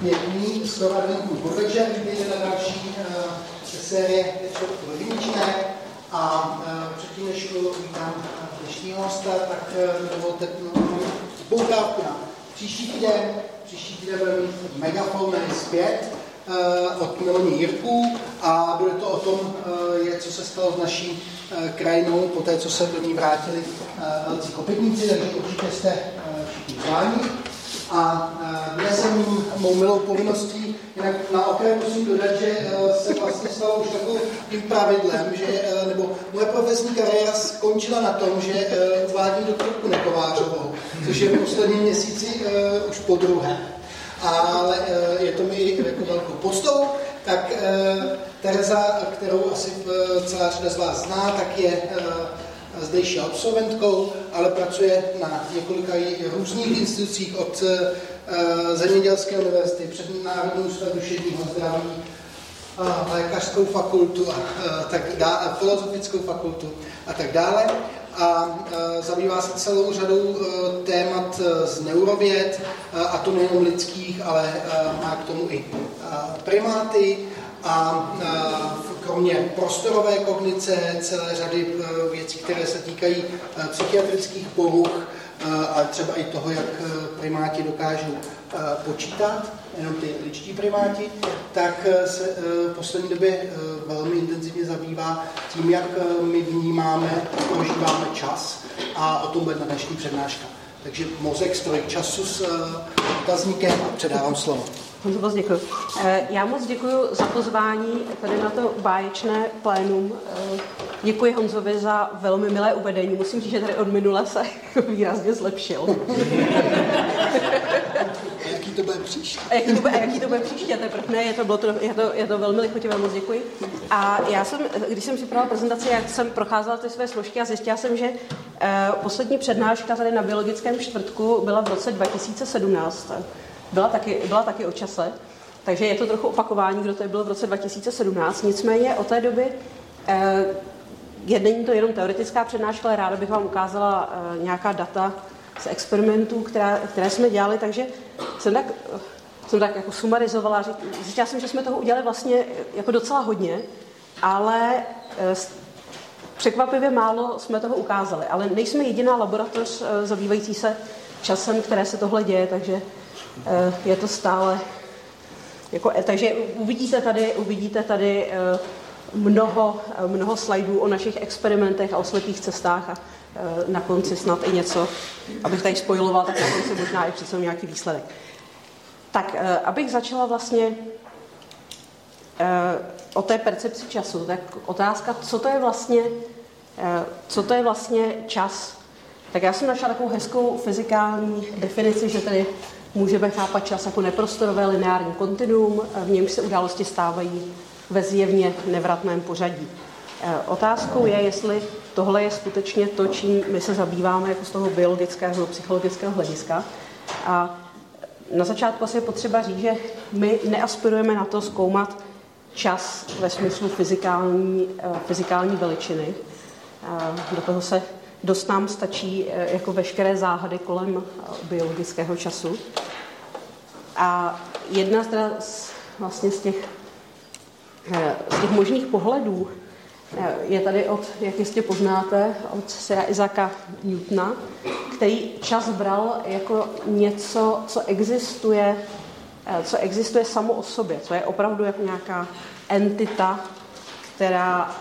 Pěkný, skoro adventní podvečer, vítejte na další uh, série ve A uh, předtím, než vítám dnešního hosta, tak uh, dovolte poukávku na příští týden. Příští týden bude mít megafon zpět uh, od Miloní Jirků a bude to o tom, uh, je, co se stalo s naší uh, krajinou po té, co se do ní vrátili velcí kopytníci, takže určitě jste všichni zváni. A dnes jsem mou milou povinností, jinak na okraj musím dodat, že e, se vlastně stalo už takovým pravidlem, že, e, nebo moje profesní kariéra skončila na tom, že e, uvádím doktorku Nekovářovou, což je v posledním měsíci už po druhé. Ale je to mi jako velkou postou, tak Tereza, kterou asi celá řada z vás zná, tak je zdejší absolventkou, ale pracuje na několika různých institucích od uh, Zemědělské univerzity, před Národní ústav duševního zdraví, lékařskou fakultu a uh, tak dále, filozofickou fakultu a tak dále. A uh, zabývá se celou řadou témat z neurověd, a to nejen lidských, ale má k tomu i primáty a kromě prostorové kognice celé řady e, věcí, které se týkají e, psychiatrických poruch, e, ale třeba i toho, jak primáti dokážou počítat, jenom ty ličtí primáti, tak se v poslední době velmi intenzivně zabývá tím, jak my vnímáme, prožíváme čas a o tom bude na dnešní přednáška. Takže mozek, stroj času s otazníkem a předávám slovo. Moc moc děkuji. Eh, já moc děkuji za pozvání tady na to báječné plénum. Eh, děkuji Honzovi za velmi milé uvedení. Musím říct, že tady od minule se výrazně zlepšil. jaký to bude příště? A jaký to bude, jaký to bude příště, teprve ne, je to, bylo to, je, to, je to velmi lichotivé, moc děkuji. A já jsem, když jsem připravila prezentaci, jak jsem procházela ty své složky a zjistila jsem, že uh, poslední přednáška tady na biologickém čtvrtku byla v roce 2017 byla taky, byla taky o čase, takže je to trochu opakování, kdo to bylo v roce 2017. Nicméně od té doby eh, je, není to jenom teoretická přednáška, ale ráda bych vám ukázala eh, nějaká data z experimentů, která, které jsme dělali, takže jsem tak, jsem tak jako sumarizovala, zjistila jsem, že jsme toho udělali vlastně jako docela hodně, ale eh, překvapivě málo jsme toho ukázali. Ale nejsme jediná laboratoř eh, zabývající se časem, které se tohle děje, takže Eh, je to stále jako, eh, takže uvidíte tady, uvidíte tady eh, mnoho, mnoho slajdů o našich experimentech a o slepých cestách a na konci snad i něco, abych tady spojiloval, tak na konci možná i přece nějaký výsledek. Tak, abych začala vlastně o té percepci času, tak otázka, co to je vlastně, co to je vlastně čas. Tak já jsem našla takovou hezkou fyzikální definici, že tady Můžeme chápat čas jako neprostorové lineární kontinuum, v němž se události stávají ve zjevně nevratném pořadí. E, otázkou je, jestli tohle je skutečně to, čím my se zabýváme jako z toho biologického, psychologického hlediska. A na začátku asi je potřeba říct, že my neaspirujeme na to zkoumat čas ve smyslu fyzikální, e, fyzikální veličiny. Do toho se dost nám stačí e, jako veškeré záhady kolem biologického času. A jedna z, vlastně z těch, eh, z těch možných pohledů eh, je tady od, jak jistě poznáte, od Sira Izaka Newtona, který čas bral jako něco, co existuje, eh, co existuje samo o sobě, co je opravdu jako nějaká entita, která,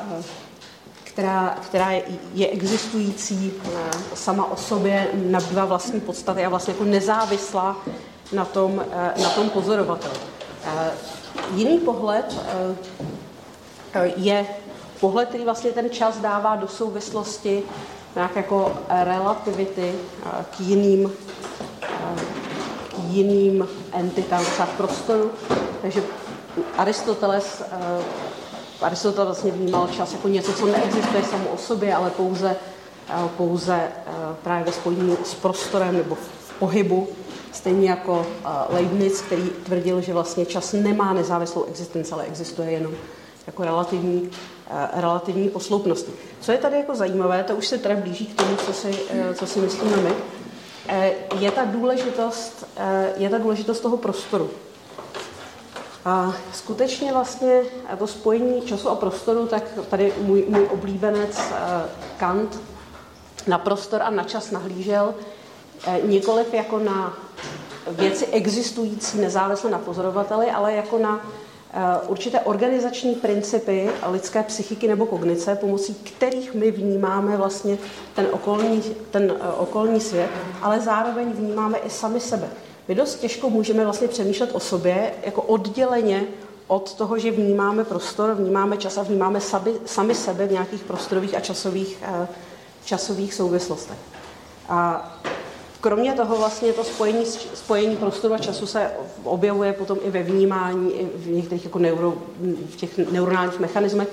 která, která je, existující sama o sobě, nabývá vlastní podstaty a vlastně jako nezávislá na tom, eh, na tom pozorovateli. Eh, jiný pohled eh, je pohled, který vlastně ten čas dává do souvislosti nějak jako relativity k jiným, k jiným entitám v prostoru. Takže Aristoteles, Aristoteles vlastně vnímal čas jako něco, co neexistuje samo o sobě, ale pouze, pouze právě ve spojení s prostorem nebo v pohybu Stejně jako Leibniz, který tvrdil, že vlastně čas nemá nezávislou existenci, ale existuje jenom jako relativní, relativní posloupnost. Co je tady jako zajímavé, to už se teda blíží k tomu, co si, co si myslíme my, je ta důležitost, je ta důležitost toho prostoru. A skutečně vlastně to spojení času a prostoru, tak tady můj, můj oblíbenec Kant na prostor a na čas nahlížel nikoliv jako na věci existující nezávisle na pozorovateli, ale jako na Eh, určité organizační principy lidské psychiky nebo kognice, pomocí kterých my vnímáme vlastně ten okolní, ten eh, okolní svět, ale zároveň vnímáme i sami sebe. My dost těžko můžeme vlastně přemýšlet o sobě jako odděleně od toho, že vnímáme prostor, vnímáme čas a vnímáme sami, sami sebe v nějakých prostorových a časových, eh, časových souvislostech. A Kromě toho vlastně to spojení, spojení prostoru a času se objevuje potom i ve vnímání, i v některých jako neuro, v těch neuronálních mechanismech,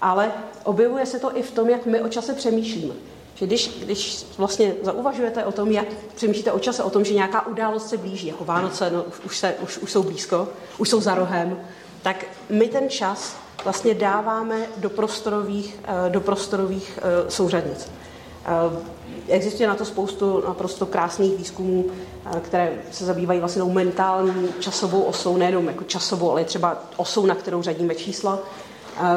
ale objevuje se to i v tom, jak my o čase přemýšlíme. Že když, když vlastně zauvažujete o tom, jak přemýšlíte o čase, o tom, že nějaká událost se blíží, jako Vánoce, no, už, se, už, už jsou blízko, už jsou za rohem, tak my ten čas vlastně dáváme do prostorových, eh, do prostorových eh, souřadnic. Eh, Existuje na to spoustu naprosto krásných výzkumů, které se zabývají vlastně mentální časovou osou, nejenom jako časovou, ale třeba osou, na kterou řadíme čísla.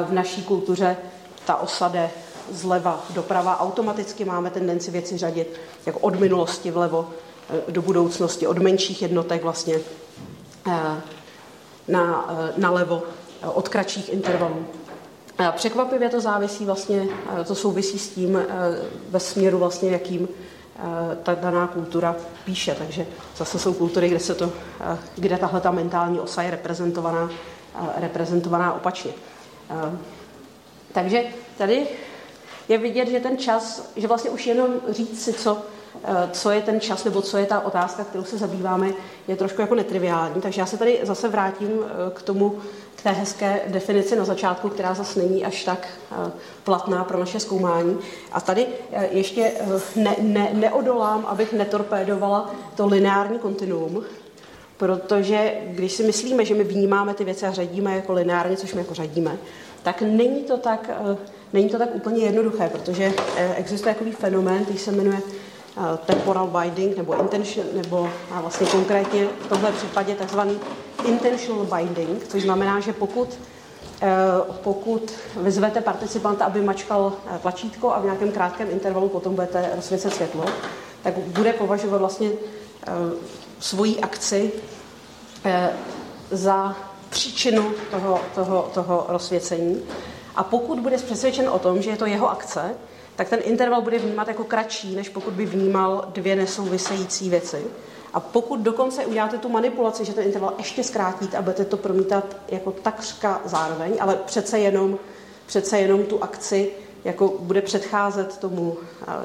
V naší kultuře ta osa jde zleva doprava. Automaticky máme tendenci věci řadit jako od minulosti vlevo eh, do budoucnosti, od menších jednotek vlastně na, na levo, od kratších intervalů. Překvapivě to závisí vlastně, to souvisí s tím ve směru vlastně, jakým ta daná kultura píše. Takže zase jsou kultury, kde, se to, kde tahle ta mentální osa je reprezentovaná, reprezentovaná opačně. Takže tady je vidět, že ten čas, že vlastně už jenom říct si, co, co je ten čas, nebo co je ta otázka, kterou se zabýváme, je trošku jako netriviální. Takže já se tady zase vrátím k tomu, k té hezké definici na začátku, která zase není až tak eh, platná pro naše zkoumání. A tady eh, ještě eh, ne, ne, neodolám, abych netorpédovala to lineární kontinuum, protože když si myslíme, že my vnímáme ty věci a řadíme jako lineárně, což my jako řadíme, tak není to tak, není to tak úplně jednoduché, protože existuje takový fenomén, který se jmenuje temporal binding nebo intention, nebo a vlastně konkrétně v tomhle případě takzvaný intentional binding, což znamená, že pokud eh, pokud vyzvete participanta, aby mačkal eh, tlačítko a v nějakém krátkém intervalu potom budete rozsvěcet světlo, tak bude považovat vlastně eh, svoji akci za příčinu toho, toho, toho rozsvěcení. A pokud bude přesvědčen o tom, že je to jeho akce, tak ten interval bude vnímat jako kratší, než pokud by vnímal dvě nesouvisející věci. A pokud dokonce uděláte tu manipulaci, že ten interval ještě zkrátíte a budete to promítat jako takřka zároveň, ale přece jenom, přece jenom tu akci jako bude předcházet tomu uh,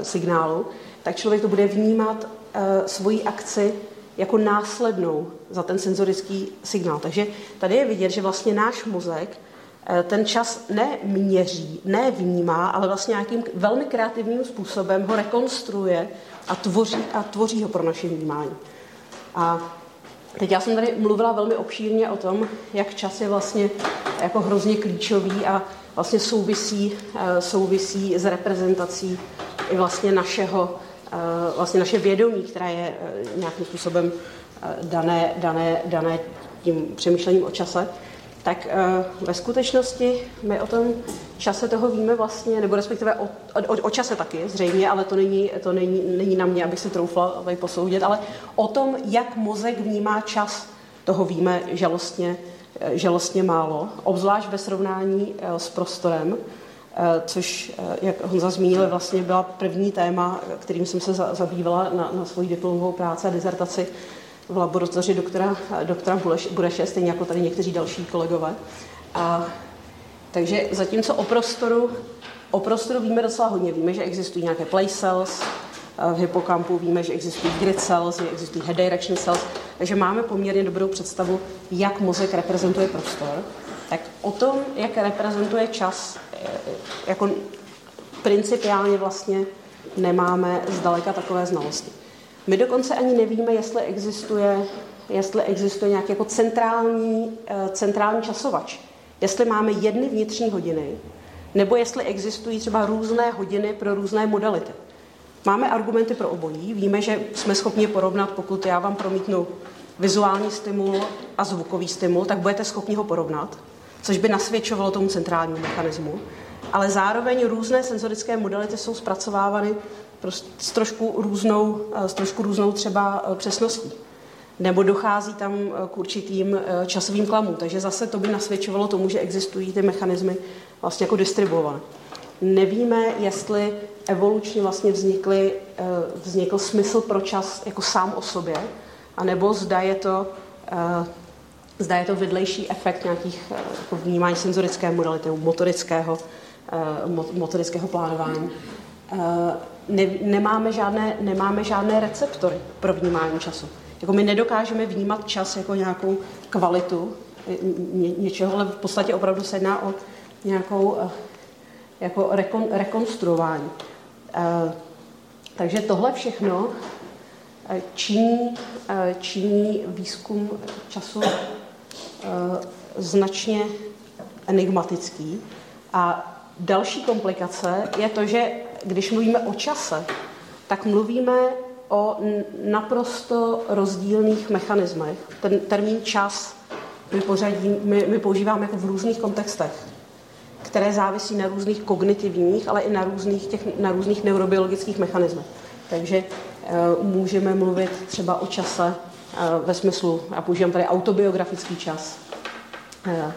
signálu, tak člověk to bude vnímat uh, svoji akci jako následnou za ten senzorický signál. Takže tady je vidět, že vlastně náš mozek uh, ten čas neměří, nevnímá, ale vlastně nějakým velmi kreativním způsobem ho rekonstruuje a tvoří, a tvoří ho pro naše vnímání. A teď já jsem tady mluvila velmi obšírně o tom, jak čas je vlastně jako hrozně klíčový a vlastně souvisí, eh, souvisí s reprezentací i vlastně našeho, eh, vlastně naše vědomí, které je eh, nějakým způsobem dané, dané, dané tím přemýšlením o čase tak ve skutečnosti my o tom čase toho víme vlastně, nebo respektive o, o, o čase taky zřejmě, ale to není, to není, není na mě, abych si troufla tady posoudit, ale o tom, jak mozek vnímá čas, toho víme žalostně, eh, žalostně málo, obzvlášť ve srovnání s prostorem, což, jak Honza zmínil, vlastně byla první téma, kterým jsem se zabývala na, na svoji diplomovou práci a dizertaci v laboratoři doktora, doktora Bureše, stejně jako tady někteří další kolegové. A, takže zatímco o prostoru, o prostoru víme docela hodně. Víme, že existují nějaké place cells, v hypokampu víme, že existují grid cells, že existují head direction cells, takže máme poměrně dobrou představu, jak mozek reprezentuje prostor. Tak o tom, jak reprezentuje čas, e, jako principiálně vlastně nemáme zdaleka takové znalosti. My dokonce ani nevíme, jestli existuje, jestli existuje nějaký jako centrální, eh, centrální časovač. Jestli máme jedny vnitřní hodiny, nebo jestli existují třeba různé hodiny pro různé modality. Máme argumenty pro obojí. Víme, že jsme schopni porovnat, pokud já vám promítnu vizuální stimul a zvukový stimul, tak budete schopni ho porovnat, což by nasvědčovalo tomu centrálnímu mechanismu. Ale zároveň různé senzorické modality jsou zpracovávány s trošku různou, s trošku různou třeba eh, přesností. Nebo dochází tam eh, k určitým eh, časovým klamům. Takže zase to by nasvědčovalo tomu, že existují ty mechanismy vlastně jako distribuované. Nevíme, jestli evolučně vlastně vznikly, vznikl smysl pro čas jako sám o sobě, anebo zda je to, zda je to vedlejší efekt nějakých jako vnímání senzorické modality, motorického, motorického plánování ne, nemáme, žádné, nemáme žádné receptory pro vnímání času. Jako my nedokážeme vnímat čas jako nějakou kvalitu ně, něčeho, ale v podstatě opravdu se jedná o nějakou eh, jako rekon, rekonstruování. Takže tohle všechno eh, činí, činí výzkum času značně enigmatický. A další komplikace je to, že když mluvíme o čase, tak mluvíme o naprosto rozdílných mechanismech. Ten termín čas my, pořadí, my, my používáme jako v různých kontextech, které závisí na různých kognitivních, ale i na různých, těch, na různých neurobiologických mechanismech. Takže uh, můžeme mluvit třeba o čase ve smyslu, já používám tady autobiografický čas, uh,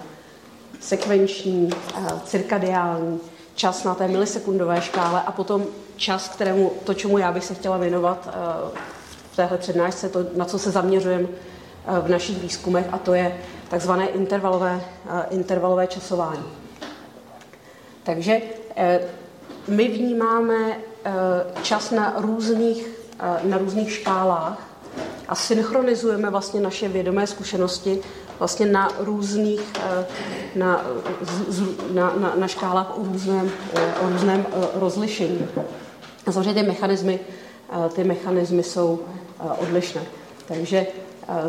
sekvenční, uh, cirkadiální, čas na té milisekundové škále a potom čas, kterému, to, čemu já bych se chtěla věnovat eh, v téhle přednášce, to, na co se zaměřujeme eh, v našich výzkumech, a to je takzvané intervalové, eh, intervalové časování. Takže my vnímáme čas na různých, na různých škálách a synchronizujeme vlastně naše vědomé zkušenosti vlastně na různých, eh, na, na, na, na škálách o různém, eh, o různém eh, rozlišení. A samozřejmě ty mechanismy, ty mechanismy jsou odlišné. Takže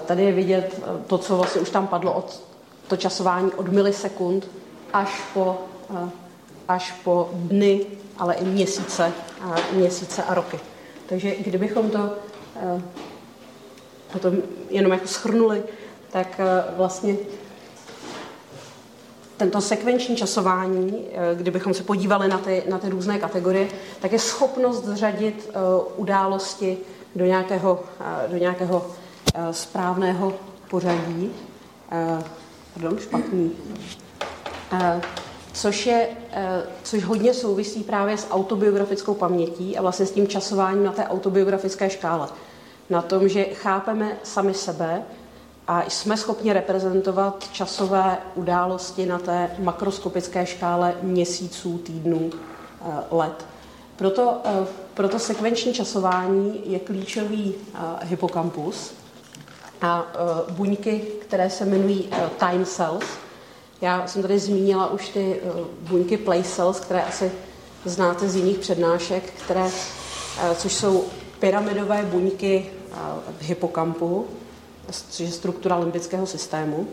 tady je vidět to, co vlastně už tam padlo od to časování od milisekund až po, až po dny, ale i měsíce, měsíce a roky. Takže kdybychom to potom jenom jako schrnuli, tak eh, vlastně tento sekvenční časování, eh, kdybychom se podívali na ty, na ty různé kategorie, tak je schopnost zřadit uh, události do nějakého, do nějakého správného pořadí. Pardon, špatný. Což, je, což hodně souvisí právě s autobiografickou pamětí a vlastně s tím časováním na té autobiografické škále. Na tom, že chápeme sami sebe, a jsme schopni reprezentovat časové události na té makroskopické škále měsíců, týdnů, eh, let. Proto, eh, proto sekvenční časování je klíčový eh, hypokampus a buňky, které se jmenují time cells. Já jsem tady zmínila už ty buňky play cells, které asi znáte z jiných přednášek, které, což jsou pyramidové buňky v hypokampu, což je struktura limbického systému,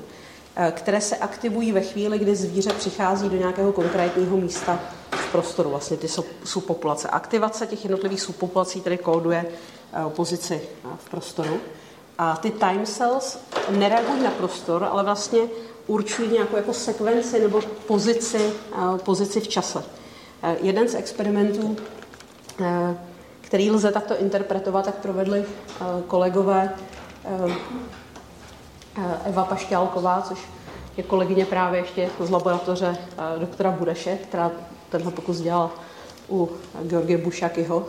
eh, které se aktivují ve chvíli, kdy zvíře přichází do nějakého konkrétního místa v prostoru, vlastně ty subpopulace. Aktivace těch jednotlivých subpopulací tedy kóduje eh, pozici eh, v prostoru. A ty time cells nereagují na prostor, ale vlastně určují nějakou jako sekvenci nebo pozici, pozici v čase. Jeden z experimentů, který lze takto interpretovat, tak provedli kolegové Eh, eh, Eva Pašťálková, což je kolegyně právě ještě z laboratoře eh, doktora Budeše, která tenhle pokus dělala u Georgie Bušakyho.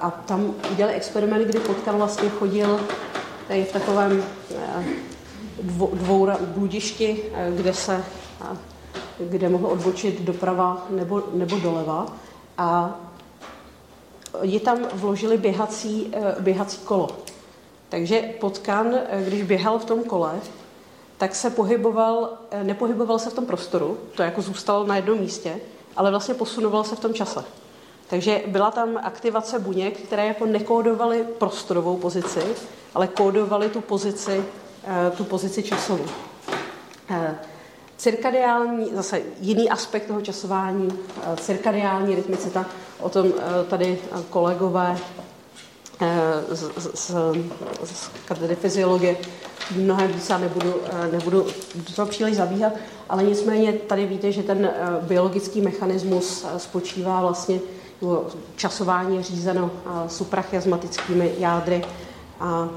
A tam udělali experiment, kdy potkan vlastně chodil tady v takovém dvou, dvou bludišti, kde se kde mohl odbočit doprava nebo, nebo doleva. A je tam vložili běhací, běhací kolo. Takže potkan, eh, když běhal v tom kole, tak se pohyboval, eh, nepohyboval se v tom prostoru, to jako zůstal na jednom místě, ale vlastně posunoval se v tom čase. Takže byla tam aktivace buněk, které jako nekódovaly prostorovou pozici, ale kódovaly tu pozici, eh, tu pozici časovou. Cirkadiální, zase jiný aspekt toho časování, cirkadiální rytmicita o tom tady kolegové z, z, z katedry fyziologie mnohem více nebudu, nebudu to příliš zabíhat, ale nicméně tady víte, že ten biologický mechanismus spočívá vlastně časování řízeno suprachiasmatickými jádry a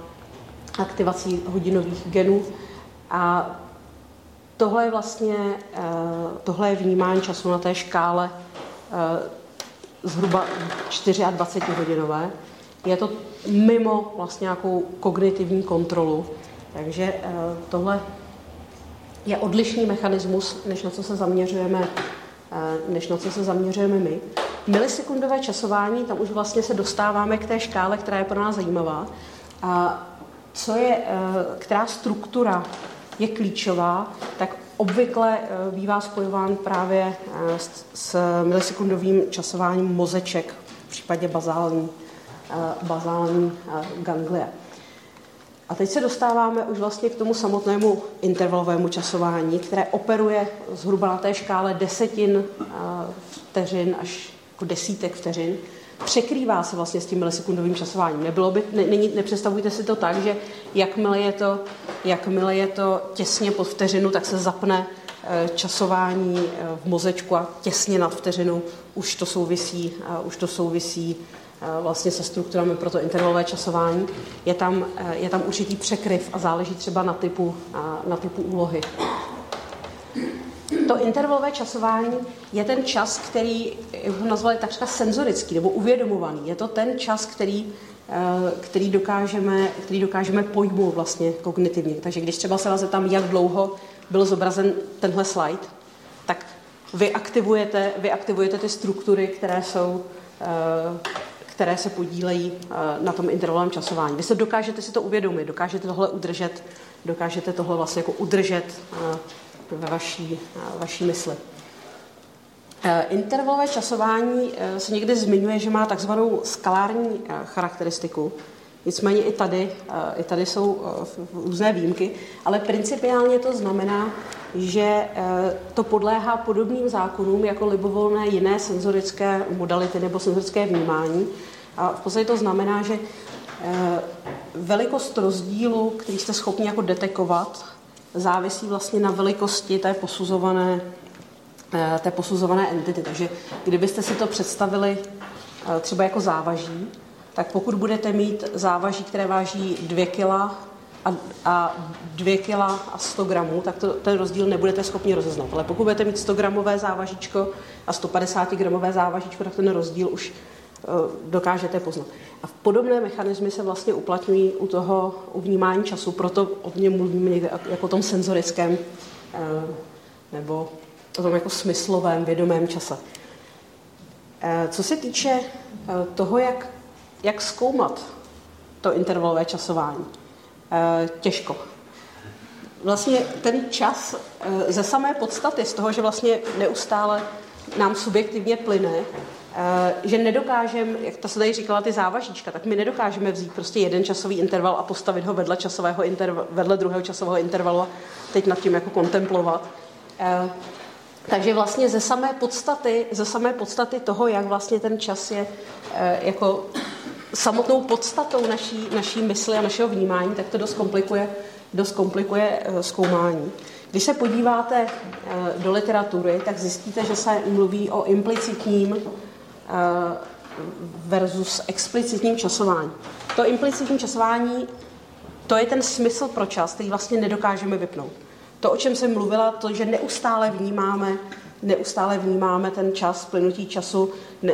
aktivací hodinových genů. A tohle je vlastně eh, tohle je vnímání času na té škále eh, zhruba 24 hodinové. Je to mimo vlastně nějakou kognitivní kontrolu. Takže eh, tohle je odlišný mechanismus, než na co se zaměřujeme, než na co se zaměřujeme my. Milisekundové časování, tam už vlastně se dostáváme k té škále, která je pro nás zajímavá. A co je, která struktura je klíčová, tak obvykle eh, bývá spojován právě eh, s milisekundovým časováním mozeček, v případě bazální, eh, bazální ganglie. A teď se dostáváme už vlastně k tomu samotnému intervalovému časování, které operuje zhruba na té škále desetin vteřin až jako desítek vteřin překrývá se vlastně s tím milisekundovým časováním. Nebylo by, ne, ne, nepředstavujte si to tak, že jakmile je to, jakmile je to těsně pod vteřinu, tak se zapne eh, časování eh, v mozečku a těsně nad vteřinu už to souvisí, už to souvisí eh, vlastně se strukturami pro to intervalové časování. Je tam, je tam určitý překryv a záleží třeba na typu, na typu úlohy. To intervalové časování je ten čas, který ho nazvali takřka senzorický nebo uvědomovaný. Je to ten čas, který, eh, který, dokážeme, který dokážeme pojmout vlastně kognitivně. Takže když třeba se vás zeptám, jak dlouho byl zobrazen tenhle slide, tak vy aktivujete, vy aktivujete ty struktury, které jsou eh, které se podílejí eh, na tom intervalovém časování. Vy se dokážete si to uvědomit, dokážete tohle udržet, dokážete tohle vlastně jako udržet ve vaší, vaší mysli. E, intervalové časování e, se někdy zmiňuje, že má takzvanou skalární e, charakteristiku. Nicméně i tady, i tady jsou různé výjimky, ale principiálně to znamená, že to podléhá podobným zákonům jako libovolné jiné senzorické modality nebo senzorické vnímání. A v podstatě to znamená, že velikost rozdílu, který jste schopni jako detekovat, závisí vlastně na velikosti té posuzované, eh, té posuzované entity. Takže kdybyste si to představili eh, třeba jako závaží, tak pokud budete mít závaží, které váží 2 kg a, a 2 kg a 100 gramů, tak to, ten rozdíl nebudete schopni rozeznat. Ale pokud budete mít 100 gramové závažíčko a 150 gramové závažíčko, tak ten rozdíl už dokážete poznat. A podobné mechanismy se vlastně uplatňují u toho u vnímání času, proto o něm mluvíme někde jako o tom senzorickém eh, nebo o tom jako smyslovém, vědomém čase. Eh, co se týče eh, toho, jak, jak zkoumat to intervalové časování, těžko. Vlastně ten čas ze samé podstaty, z toho, že vlastně neustále nám subjektivně plyne, Eh, že nedokážeme, jak to se tady říkala, ty závažíčka, tak my nedokážeme vzít prostě jeden časový interval a postavit ho vedle časového interval, vedle druhého časového intervalu a teď nad tím jako kontemplovat. Eh, takže vlastně ze samé podstaty, ze samé podstaty toho, jak vlastně ten čas je eh, jako samotnou podstatou naší, naší mysli a našeho vnímání, tak to dost komplikuje, dost komplikuje zkoumání. Když se podíváte do literatury, tak zjistíte, že se mluví o implicitním Eh, versus explicitním časování. To implicitní časování, to je ten smysl pro čas, který vlastně nedokážeme vypnout. To, o čem jsem mluvila, to, že neustále vnímáme, neustále vnímáme ten čas, plynutí času, ne,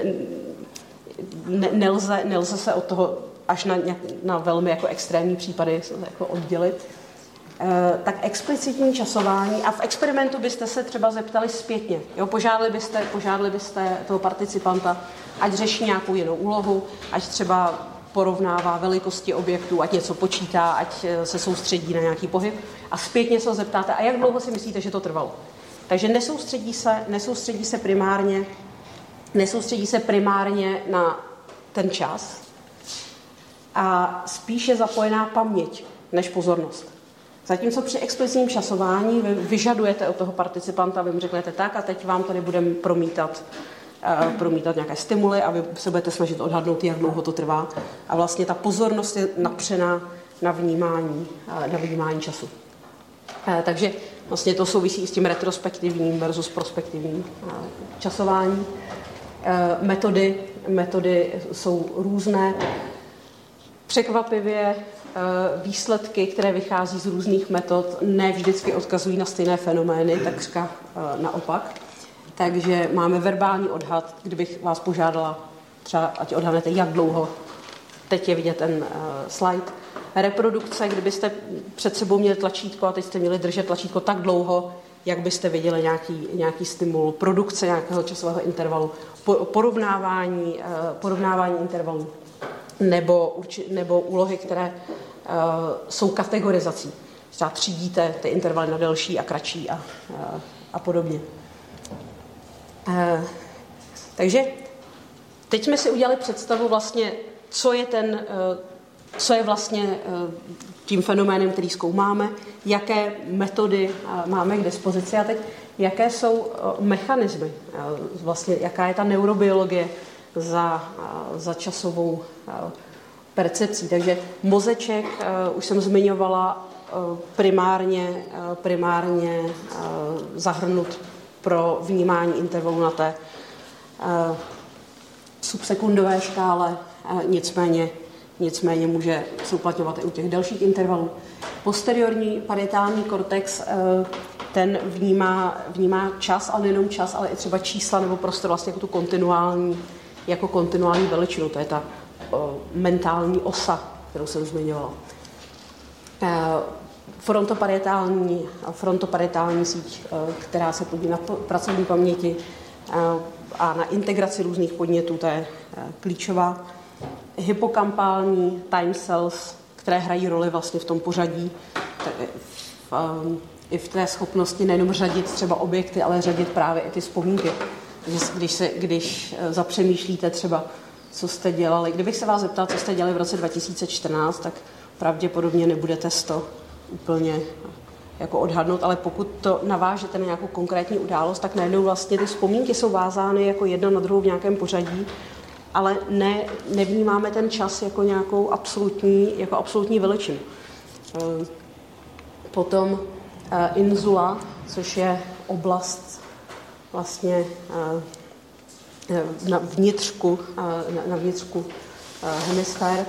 ne, nelze, nelze se od toho až na, na velmi jako extrémní případy jako oddělit. Eh, tak explicitní časování a v experimentu byste se třeba zeptali zpětně. Jo, požádali, byste, požádali byste toho participanta, ať řeší nějakou jinou úlohu, ať třeba porovnává velikosti objektů, ať něco počítá, ať eh, se soustředí na nějaký pohyb a zpětně se ho zeptáte, a jak dlouho si myslíte, že to trvalo. Takže nesoustředí se, nesoustředí se primárně, nesoustředí se primárně na ten čas a spíše je zapojená paměť než pozornost. Zatímco při explicitním časování vy vyžadujete od toho participanta, vy mu řeknete tak a teď vám tady budeme promítat promítat nějaké stimuly a vy se budete snažit odhadnout, jak dlouho to trvá. A vlastně ta pozornost je napřená na vnímání, na vnímání času. Takže vlastně to souvisí s tím retrospektivním versus prospektivním časování. Metody, metody jsou různé. Překvapivě výsledky, které vychází z různých metod, ne vždycky odkazují na stejné fenomény, takřka naopak. Takže máme verbální odhad, kdybych vás požádala, třeba ať odhadnete, jak dlouho teď je vidět ten uh, slide. Reprodukce, kdybyste před sebou měli tlačítko a teď jste měli držet tlačítko tak dlouho, jak byste viděli nějaký, nějaký stimul, produkce nějakého časového intervalu, porovnávání, porovnávání intervalů nebo, nebo úlohy, které uh, jsou kategorizací. Třeba třídíte ty intervaly na delší a kratší a, uh, a podobně. Eh, takže teď jsme si udělali představu vlastně, co je ten, co je vlastně tím fenoménem, který zkoumáme, jaké metody máme k dispozici a teď jaké jsou mechanismy, vlastně jaká je ta neurobiologie za, za časovou percepcí. Takže mozeček, už jsem zmiňovala, primárně, primárně zahrnut pro vnímání intervalu na té subsekundové škále, nicméně, nicméně může se uplatňovat i u těch dalších intervalů. Posteriorní parietální kortex ten vnímá, vnímá čas, ale nejenom čas, ale i třeba čísla nebo prostor vlastně jako tu kontinuální, jako kontinuální veličinu. To je ta mentální osa, kterou jsem zmiňovala. Uh, frontoparietální, frontoparietální síť, eh, která se podí na pracovní paměti eh, a na integraci různých podnětů, to je klíčová. Hypokampální time cells, které hrají roli vlastně v tom pořadí, v, i v té schopnosti nejenom řadit třeba objekty, ale řadit právě i ty vzpomínky. Když, se, když zapřemýšlíte třeba, co jste dělali, kdybych se vás zeptal, co jste dělali v roce 2014, tak pravděpodobně nebudete 100 úplně jako odhadnout, ale pokud to navážete na nějakou konkrétní událost, tak najednou vlastně ty vzpomínky jsou vázány jako jedna na druhou v nějakém pořadí, ale ne, nevnímáme ten čas jako nějakou absolutní, jako absolutní veličinu. Eh, potom eh, Inzula, což je oblast vlastně eh, na vnitřku, na vnitřku hemisfér.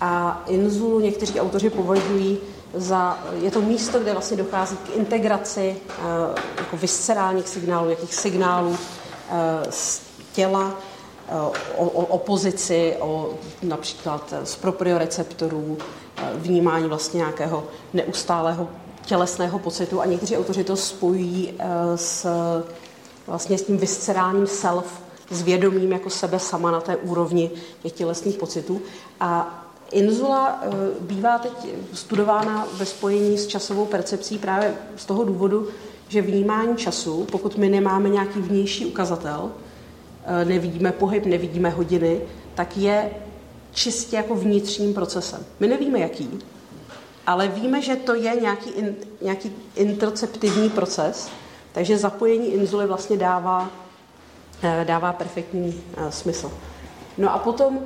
A Inzulu někteří autoři považují za, je to místo, kde vlastně dochází k integraci jako viscerálních signálů, jakých signálů z těla, o, o opozici, o například z proprioreceptorů, vnímání vlastně nějakého neustálého tělesného pocitu a někteří autoři to spojují s, vlastně s tím viscerálním self, s vědomím jako sebe sama na té úrovni těch tělesných pocitů. A Inzula eh, bývá teď studována ve spojení s časovou percepcí právě z toho důvodu, že vnímání času, pokud my nemáme nějaký vnější ukazatel, eh, nevidíme pohyb, nevidíme hodiny, tak je čistě jako vnitřním procesem. My nevíme, jaký, ale víme, že to je nějaký, in, nějaký introceptivní proces, takže zapojení inzuly vlastně dává, eh, dává perfektní smysl. No a potom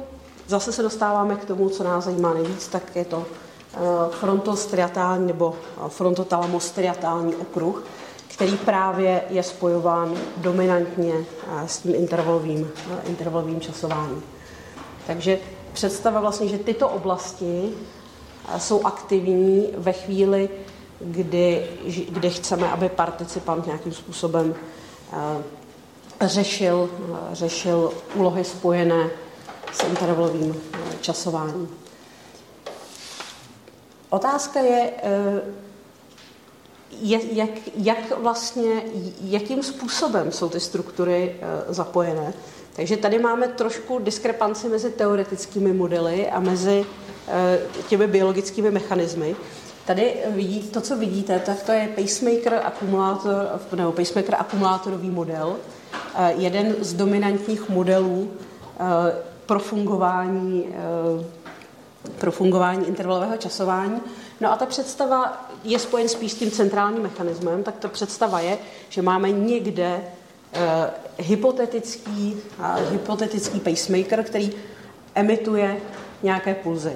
Zase se dostáváme k tomu, co nás zajímá nejvíc, tak je to eh, frontostriatální nebo eh, frontotalamostriatální okruh, který právě je spojován dominantně eh, s tím intervalovým, intervalovým časováním. Takže představa vlastně, že tyto oblasti jsou aktivní ve chvíli, kdy, kdy chceme, aby participant nějakým způsobem řešil, řešil úlohy spojené s intervalovým eh, časováním. Otázka je, eh, jak, jak vlastně, jakým způsobem jsou ty struktury eh, zapojené. Takže tady máme trošku diskrepanci mezi teoretickými modely a mezi těmi biologickými mechanismy. Tady vidí, to, co vidíte, tak to je pacemaker, akumulátor, nebo pacemaker akumulátorový model. Jeden z dominantních modelů pro fungování, eh, pro fungování intervalového časování. No a ta představa je spojen spíš s tím centrálním mechanismem, tak ta představa je, že máme někde hypotetický, hypotetický pacemaker, který emituje nějaké pulzy.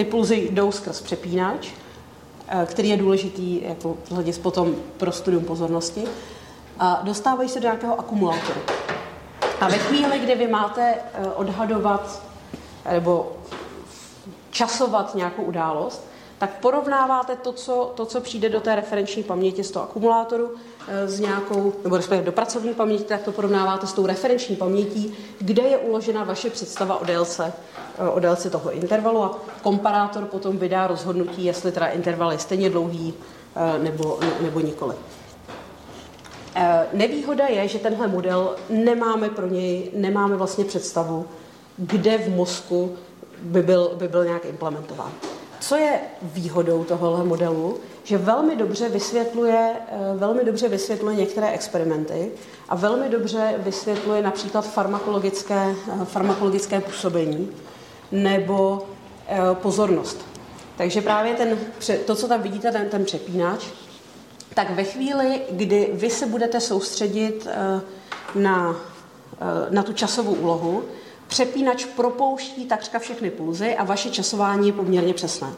Ty pulzy jdou skrz přepínač, uh, který je důležitý jako z potom pro studium pozornosti, a dostávají se do nějakého akumulátoru. A ve chvíli, kdy vy máte odhadovat nebo časovat nějakou událost, tak porovnáváte to co, to, co přijde do té referenční paměti z toho akumulátoru eh, s nějakou, nebo respektive do pracovní paměti, tak to porovnáváte s tou referenční pamětí, kde je uložena vaše představa o délce, eh, o délce toho intervalu a komparátor potom vydá rozhodnutí, jestli teda interval je stejně dlouhý eh, nebo, nebo nikoli. Nevýhoda je, že tenhle model nemáme pro něj, nemáme vlastně představu, kde v mozku by byl, by byl nějak implementován. Co je výhodou tohohle modelu? Že velmi dobře vysvětluje, eh, velmi dobře vysvětluje některé experimenty a velmi dobře vysvětluje například farmakologické, eh, farmakologické působení nebo eh, pozornost. Takže právě ten, to, co tam vidíte, ten, ten přepínač, tak ve chvíli, kdy vy se budete soustředit na, na tu časovou úlohu, Přepínač propouští takřka všechny pulzy a vaše časování je poměrně přesné.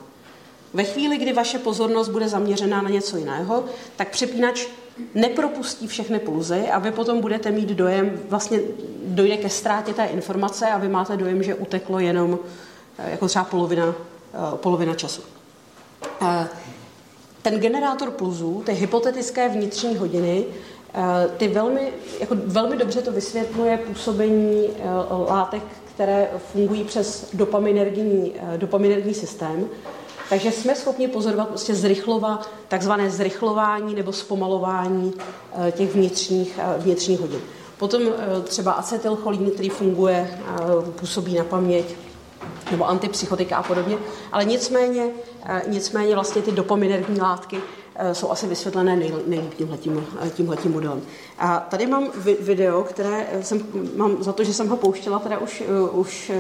Ve chvíli, kdy vaše pozornost bude zaměřená na něco jiného, tak přepínač nepropustí všechny pulzy a vy potom budete mít dojem, vlastně dojde ke ztrátě té informace a vy máte dojem, že uteklo jenom eh, jako třeba polovina, eh, polovina času. Eh, ten generátor pulzů, ty hypotetické vnitřní hodiny, ty velmi, jako velmi dobře to vysvětluje působení eh, látek, které fungují přes dopaminergní, eh, dopaminergní systém. Takže jsme schopni pozorovat prostě zrychlova, takzvané zrychlování nebo zpomalování těch vnitřních, vnitřních hodin. Potom třeba acetylcholín, který funguje, působí na paměť, nebo antipsychotika a podobně. Ale nicméně, nicméně vlastně ty dopaminergní látky Eh, jsou asi vysvětlené nejlíp tímhletím, eh, tímhletím modelem. A tady mám video, které jsem, mám za to, že jsem ho pouštěla teda už, eh, už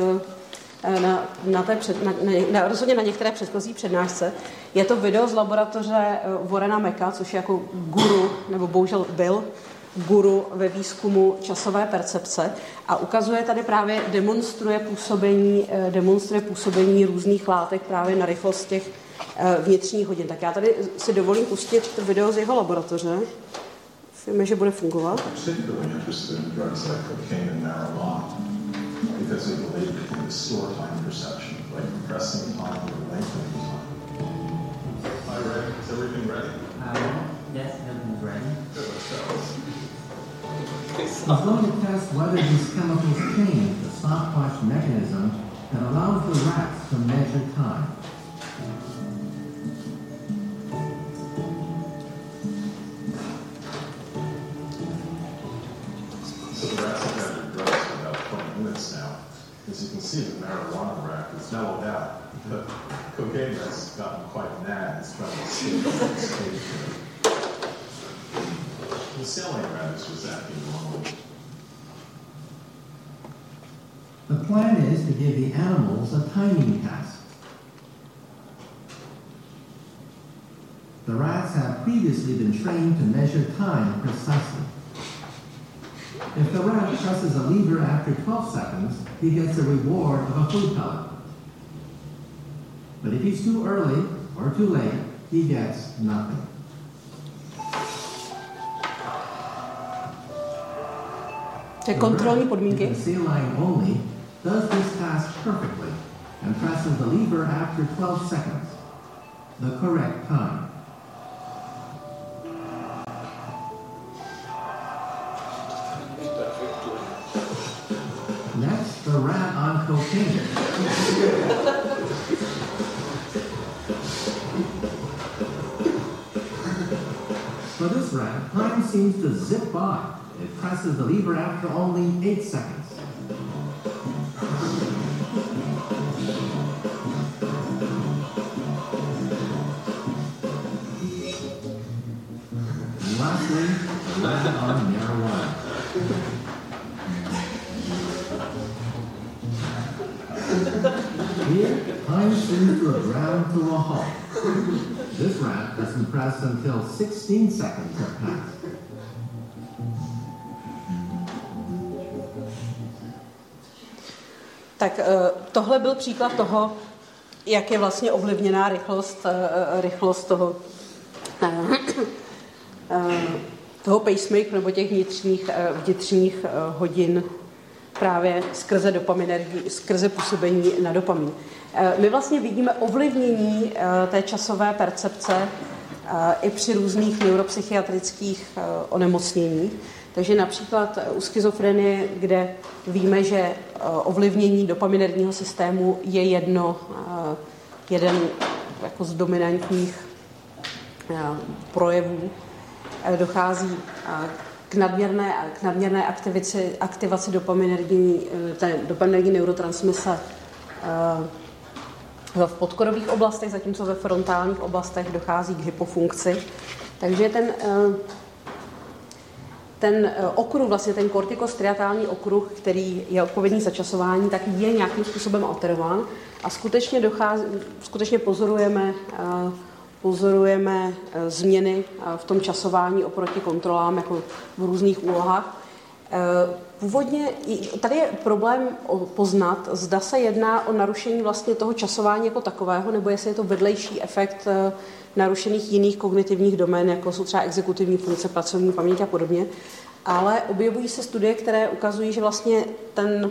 na, na té před, na, na, rozhodně na některé předchozí přednášce. Je to video z laboratoře Warrena Meka, což je jako guru, nebo bohužel byl guru ve výzkumu časové percepce a ukazuje tady právě, demonstruje působení, demonstruje působení různých látek právě na rychlost těch Eh, vnitřních hodin. Tak já tady si dovolím pustit to video z jeho laboratoře. Víme, že bude fungovat. I'm going to test whether these chemicals change the stopwatch mechanism that allows the rats to measure time. See the marijuana rack is mellowed out. The cocaine has gotten quite mad. It's trying to escape. the saline radish was acting normally. The plan is to give the animals a timing task. The rats have previously been trained to measure time precisely. If the rat presses a lever after 12 seconds, he gets a reward of a food pellet. But if he's too early or too late, he gets nothing. Te kontrolní podmínky. The sea lion only does this task perfectly and presses the lever after 12 seconds, the correct time. Seems to zip by. It presses the lever after only 8 seconds. lastly, the rat on marijuana. Time seems to have ground to a halt. This rat doesn't press until 16 seconds have passed. Tak eh, tohle byl příklad toho, jak je vlastně ovlivněná rychlost, eh, eh, rychlost toho, toho pacemaker nebo těch vnitřních, vnitřních hodin právě skrze, dopaminergi, skrze působení na dopamin. My vlastně vidíme ovlivnění té časové percepce i při různých neuropsychiatrických onemocněních. Takže například u schizofrenie, kde víme, že ovlivnění dopaminerního systému je jedno, jeden jako z dominantních projevů, dochází k nadměrné, k nadměrné aktivici, aktivaci dopaminergní, dopaminergní neurotransmise v podkorových oblastech, zatímco ve frontálních oblastech dochází k hypofunkci. Takže ten, eh, ten eh, okruh, vlastně ten kortikostriatální okruh, který je odpovědný za časování, tak je nějakým způsobem alterován a skutečně, dochází, skutečně pozorujeme, eh, pozorujeme změny v tom časování oproti kontrolám jako v různých úlohách. Původně tady je problém poznat, zda se jedná o narušení vlastně toho časování jako takového, nebo jestli je to vedlejší efekt eh, narušených jiných kognitivních domén, jako jsou třeba exekutivní funkce, pracovní paměť a podobně. Ale objevují se studie, které ukazují, že vlastně ten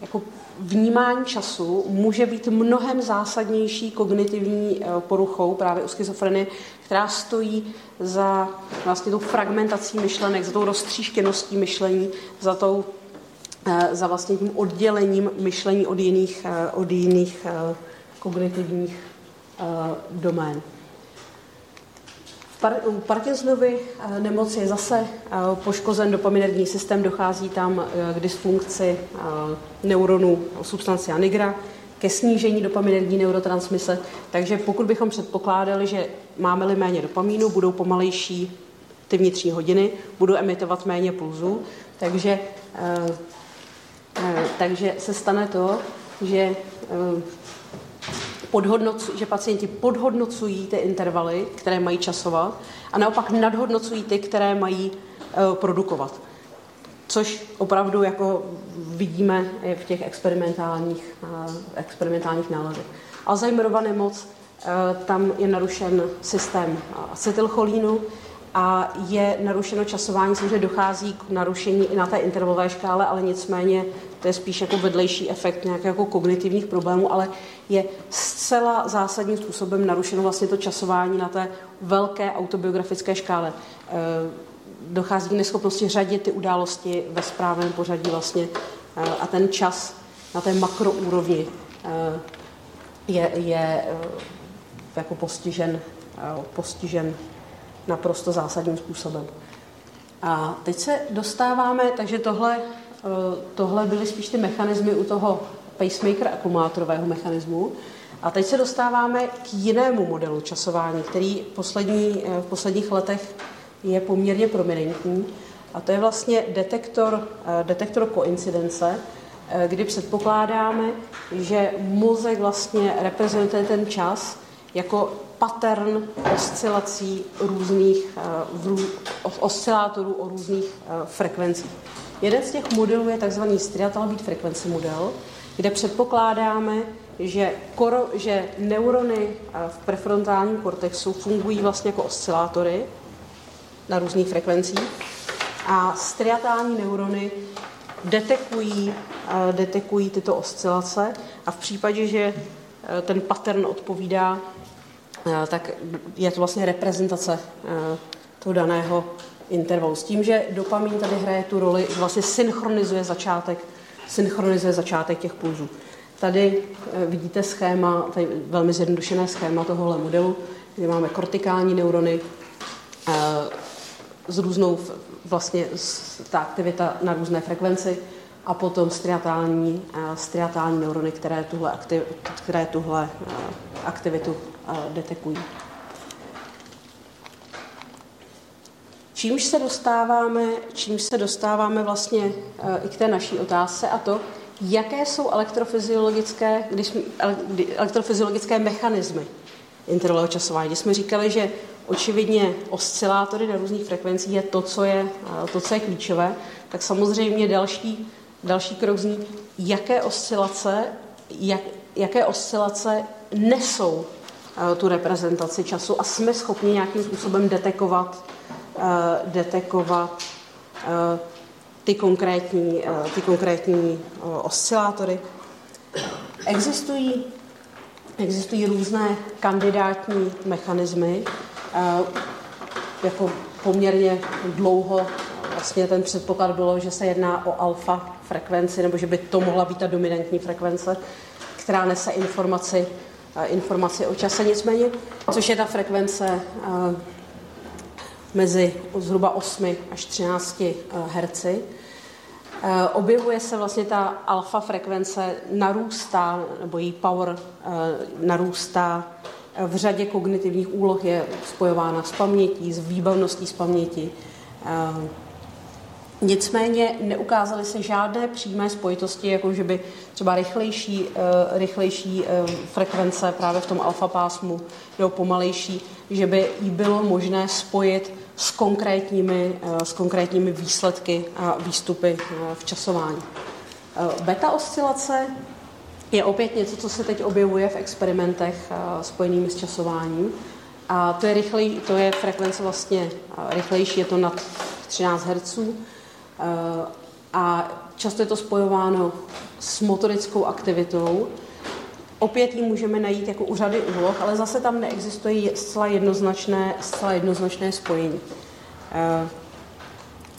jako vnímání času může být mnohem zásadnější kognitivní eh, poruchou právě u schizofrenie, která stojí za vlastně tou fragmentací myšlenek, za tou roztříštěností myšlení, za, tou, eh, za vlastně tím oddělením myšlení od jiných, eh, od jiných kognitivních domén. U Parkinsonovy eh, nemoci je zase eh, poškozen dopaminergní systém, dochází tam eh, k dysfunkci neuronů substancia nigra, ke snížení dopaminergní neurotransmise. Takže pokud bychom předpokládali, že máme-li méně dopamínu, budou pomalejší ty vnitřní hodiny, budou emitovat méně pulzu, takže, takže se stane to, že podhodnocují, že pacienti podhodnocují ty intervaly, které mají časovat, a naopak nadhodnocují ty, které mají uh, produkovat. Což opravdu jako vidíme v těch experimentálních, uh, experimentálních nálezech. Alzheimerova nemoc, uh, tam je narušen systém acetylcholínu, a je narušeno časování, samozřejmě dochází k narušení i na té intervalové škále, ale nicméně to je spíš jako vedlejší efekt nějakých jako kognitivních problémů, ale je zcela zásadním způsobem narušeno vlastně to časování na té velké autobiografické škále. E, dochází k neschopnosti řadit ty události ve správném pořadí vlastně e, a ten čas na té makroúrovni e, je, je jako postižen, postižen naprosto zásadním způsobem. A teď se dostáváme, takže tohle, eh, tohle byly spíš ty mechanismy u toho pacemaker akumulátorového mechanismu. A teď se dostáváme k jinému modelu časování, který poslední, eh, v posledních letech je poměrně prominentní. A to je vlastně detektor, eh, detektor koincidence, kdy předpokládáme, že mozek vlastně reprezentuje ten čas jako pattern oscilací různých uh, oscilátorů o různých uh, frekvencích. Jeden z těch modelů je tzv. striatal beat model, kde předpokládáme, že, koro, že neurony uh, v prefrontálním kortexu fungují vlastně jako oscilátory na různých frekvencích a striatální neurony detekují, detekují tyto oscilace a v případě, že ten pattern odpovídá Eh, tak je to vlastně reprezentace eh, toho daného intervalu. S tím, že dopamin tady hraje tu roli, že vlastně synchronizuje začátek, synchronizuje začátek těch pulzů. Tady eh, vidíte schéma, tady velmi zjednodušené schéma tohohle modelu, kde máme kortikální neurony s různou vlastně ta aktivita na různé frekvenci a potom striatální, striatální neurony, které tuhle, aktiv, které tuhle aktivitu detekují. Čímž se dostáváme, čímž se dostáváme vlastně e, i k té naší otázce a to, jaké jsou elektrofyziologické, když, elektrofyziologické mechanismy intervalového časování. Když jsme říkali, že očividně oscilátory na různých frekvencích je to, co je, e, to, co je klíčové, tak samozřejmě další další krok zní, jaké oscilace, jak, jaké oscilace nesou tu reprezentaci času a jsme schopni nějakým způsobem detekovat, uh, detekovat uh, ty konkrétní, ty konkrétní oscilátory. Existují, existují různé kandidátní mechanismy, jako poměrně dlouho vlastně ten předpoklad bylo, že se jedná o alfa frekvenci, nebo že by to mohla být ta dominantní frekvence, která nese informaci, eh, informaci o čase. Nicméně, což je ta frekvence eh, mezi zhruba 8 až 13 Hz. Eh, objevuje se vlastně ta alfa frekvence, narůstá, nebo její power narůstá v řadě kognitivních úloh, je spojována s pamětí, s výbavností z paměti, Nicméně neukázaly se žádné přímé spojitosti, jako že by třeba rychlejší, uh, rychlejší uh, frekvence právě v tom alfa pásmu nebo pomalejší, že by jí bylo možné spojit s konkrétními, uh, s konkrétními výsledky a výstupy v časování. Beta oscilace je opět něco, co se teď objevuje v experimentech spojenými s časováním. A to je, rychlej, to je frekvence vlastně rychlejší, je to nad 13 Hz Eh, a často je to spojováno s motorickou aktivitou. Opět ji můžeme najít jako u řady úloh, ale zase tam neexistuje zcela jednoznačné, zcela jednoznačné spojení. Eh,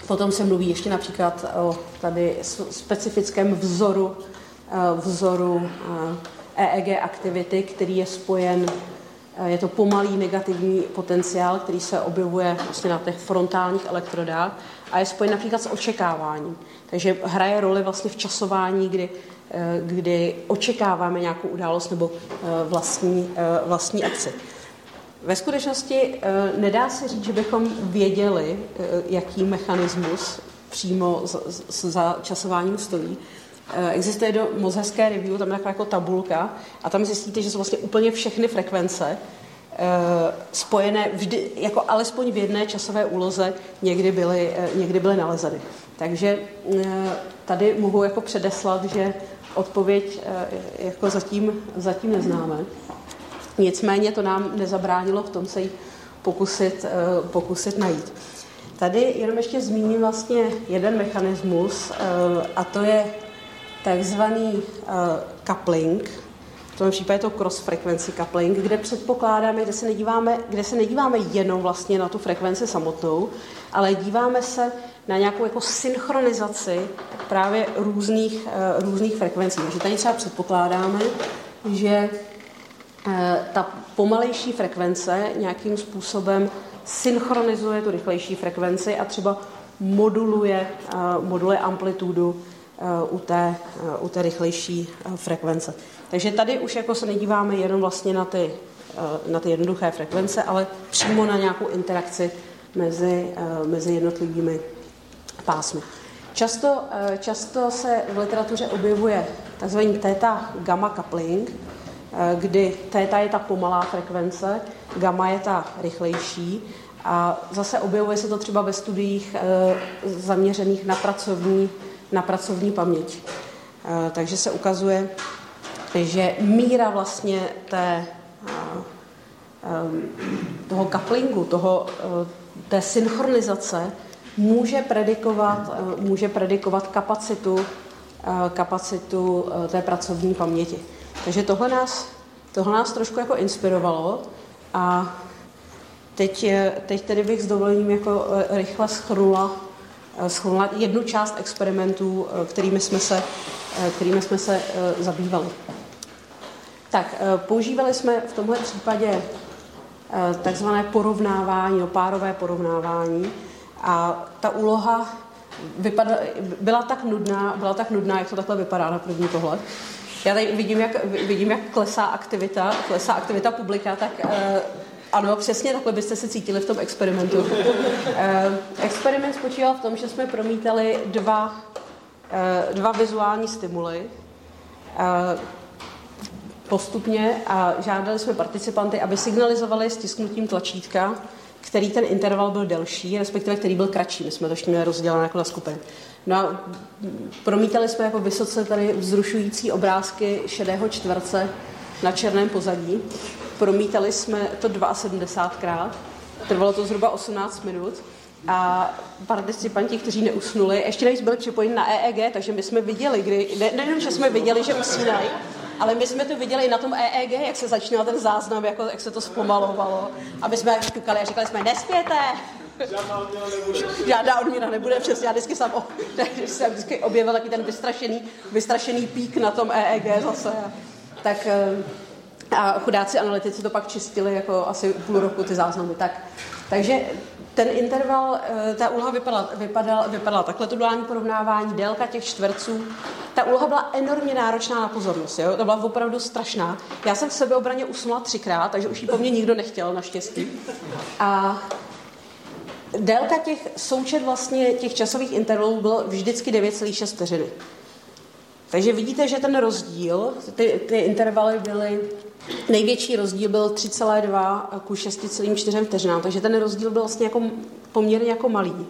potom se mluví ještě například o tady specifickém vzoru, eh, vzoru EEG aktivity, který je spojen Eh, je to pomalý negativní potenciál, který se objevuje vlastně na těch frontálních elektrodách a je spojen například s očekáváním. Takže hraje roli vlastně v časování, kdy, eh, kdy očekáváme nějakou událost nebo eh, vlastní, vlastní akci. Ve skutečnosti nedá se říct, že bychom věděli, jaký mechanismus přímo za časováním stojí. Eh, existuje do moc hezké review, tam je taková jako tabulka a tam zjistíte, že jsou vlastně úplně všechny frekvence eh, spojené vždy, jako alespoň v jedné časové úloze někdy byly, eh, někdy byly nalezeny. Takže tady mohu jako předeslat, že odpověď jako zatím, zatím neznáme. Nicméně to nám nezabránilo v tom se ji pokusit, pokusit najít. Tady jenom ještě zmíním vlastně jeden mechanismus a to je takzvaný uh, coupling, v tom případě to cross frequency coupling, kde předpokládáme, kde se, nedíváme, kde se nedíváme jenom vlastně na tu frekvenci samotnou, ale díváme se na nějakou jako synchronizaci právě různých, uh, různých frekvencí. Takže tady třeba předpokládáme, že uh, ta pomalejší frekvence nějakým způsobem synchronizuje tu rychlejší frekvenci a třeba moduluje, moduluje amplitudu u té, u té rychlejší eh, frekvence. Takže tady už jako se nedíváme jenom vlastně na ty, eh, na ty jednoduché frekvence, ale přímo na nějakou interakci mezi, eh, mezi jednotlivými pásmy. Často, často se v literatuře objevuje tzv. theta gamma coupling, kdy theta je ta pomalá frekvence, gamma je ta rychlejší a zase objevuje se to třeba ve studiích zaměřených na pracovní na pracovní paměť. Eh, takže se ukazuje, že míra vlastně té, eh, eh, toho couplingu, toho, té synchronizace může predikovat, může predikovat kapacitu, kapacitu té pracovní paměti. Takže tohle nás, tohle nás trošku jako inspirovalo a teď, teď tedy bych s dovolením jako rychle schrnula Eh, schválila jednu část experimentů, eh, kterými jsme se, eh, kterými jsme se zabývali. Tak, používali jsme v tomhle případě takzvané porovnávání, no, párové porovnávání a ta úloha vypadala, byla tak nudná, byla tak nudná, jak to takhle vypadá na první pohled. Já tady vidím, jak, vidím, jak klesá aktivita, klesá aktivita publika, tak ano, přesně takhle byste se cítili v tom experimentu. uh, experiment spočíval v tom, že jsme promítali dva, uh, dva vizuální stimuly uh, postupně a žádali jsme participanty, aby signalizovali stisknutím tlačítka který ten interval byl delší, respektive který byl kratší. My jsme to ještě měli rozdělené jako na skupiny. No a promítali jsme jako vysoce tady vzrušující obrázky šedého čtverce na černém pozadí. Promítali jsme to 72krát. Trvalo to zhruba 18 minut. A participanti, kteří neusnuli, ještě než byli připojeni na EEG, takže my jsme viděli, kdy, ne, nejenom, že jsme viděli, že usínají, ale my jsme to viděli na tom EEG, jak se začínal ten záznam, jako, jak se to zpomalovalo. A my jsme škukali a říkali jsme, nespěte, Žádná odměna nebude, přesně, já vždycky jsem, takže jsem vždycky objevil taky ten vystrašený, vystrašený pík na tom EEG zase. Tak eh, a chudáci analytici to pak čistili jako asi půl roku ty záznamy. Tak, takže ten interval, eh, ta úloha vypadala, vypadala, vypadala takhle, to duální porovnávání, délka těch čtverců. Ta úloha byla enormně náročná na pozornost, jo? to byla opravdu strašná. Já jsem v sebeobraně usnula třikrát, takže už ji po mně nikdo nechtěl, naštěstí. A délka těch součet vlastně těch časových intervalů bylo vždycky 9,6 vteřiny. Takže vidíte, že ten rozdíl, ty, ty intervaly byly, největší rozdíl byl 3,2 ku 6,4 vteřinám, takže ten rozdíl byl vlastně jako poměrně jako malý.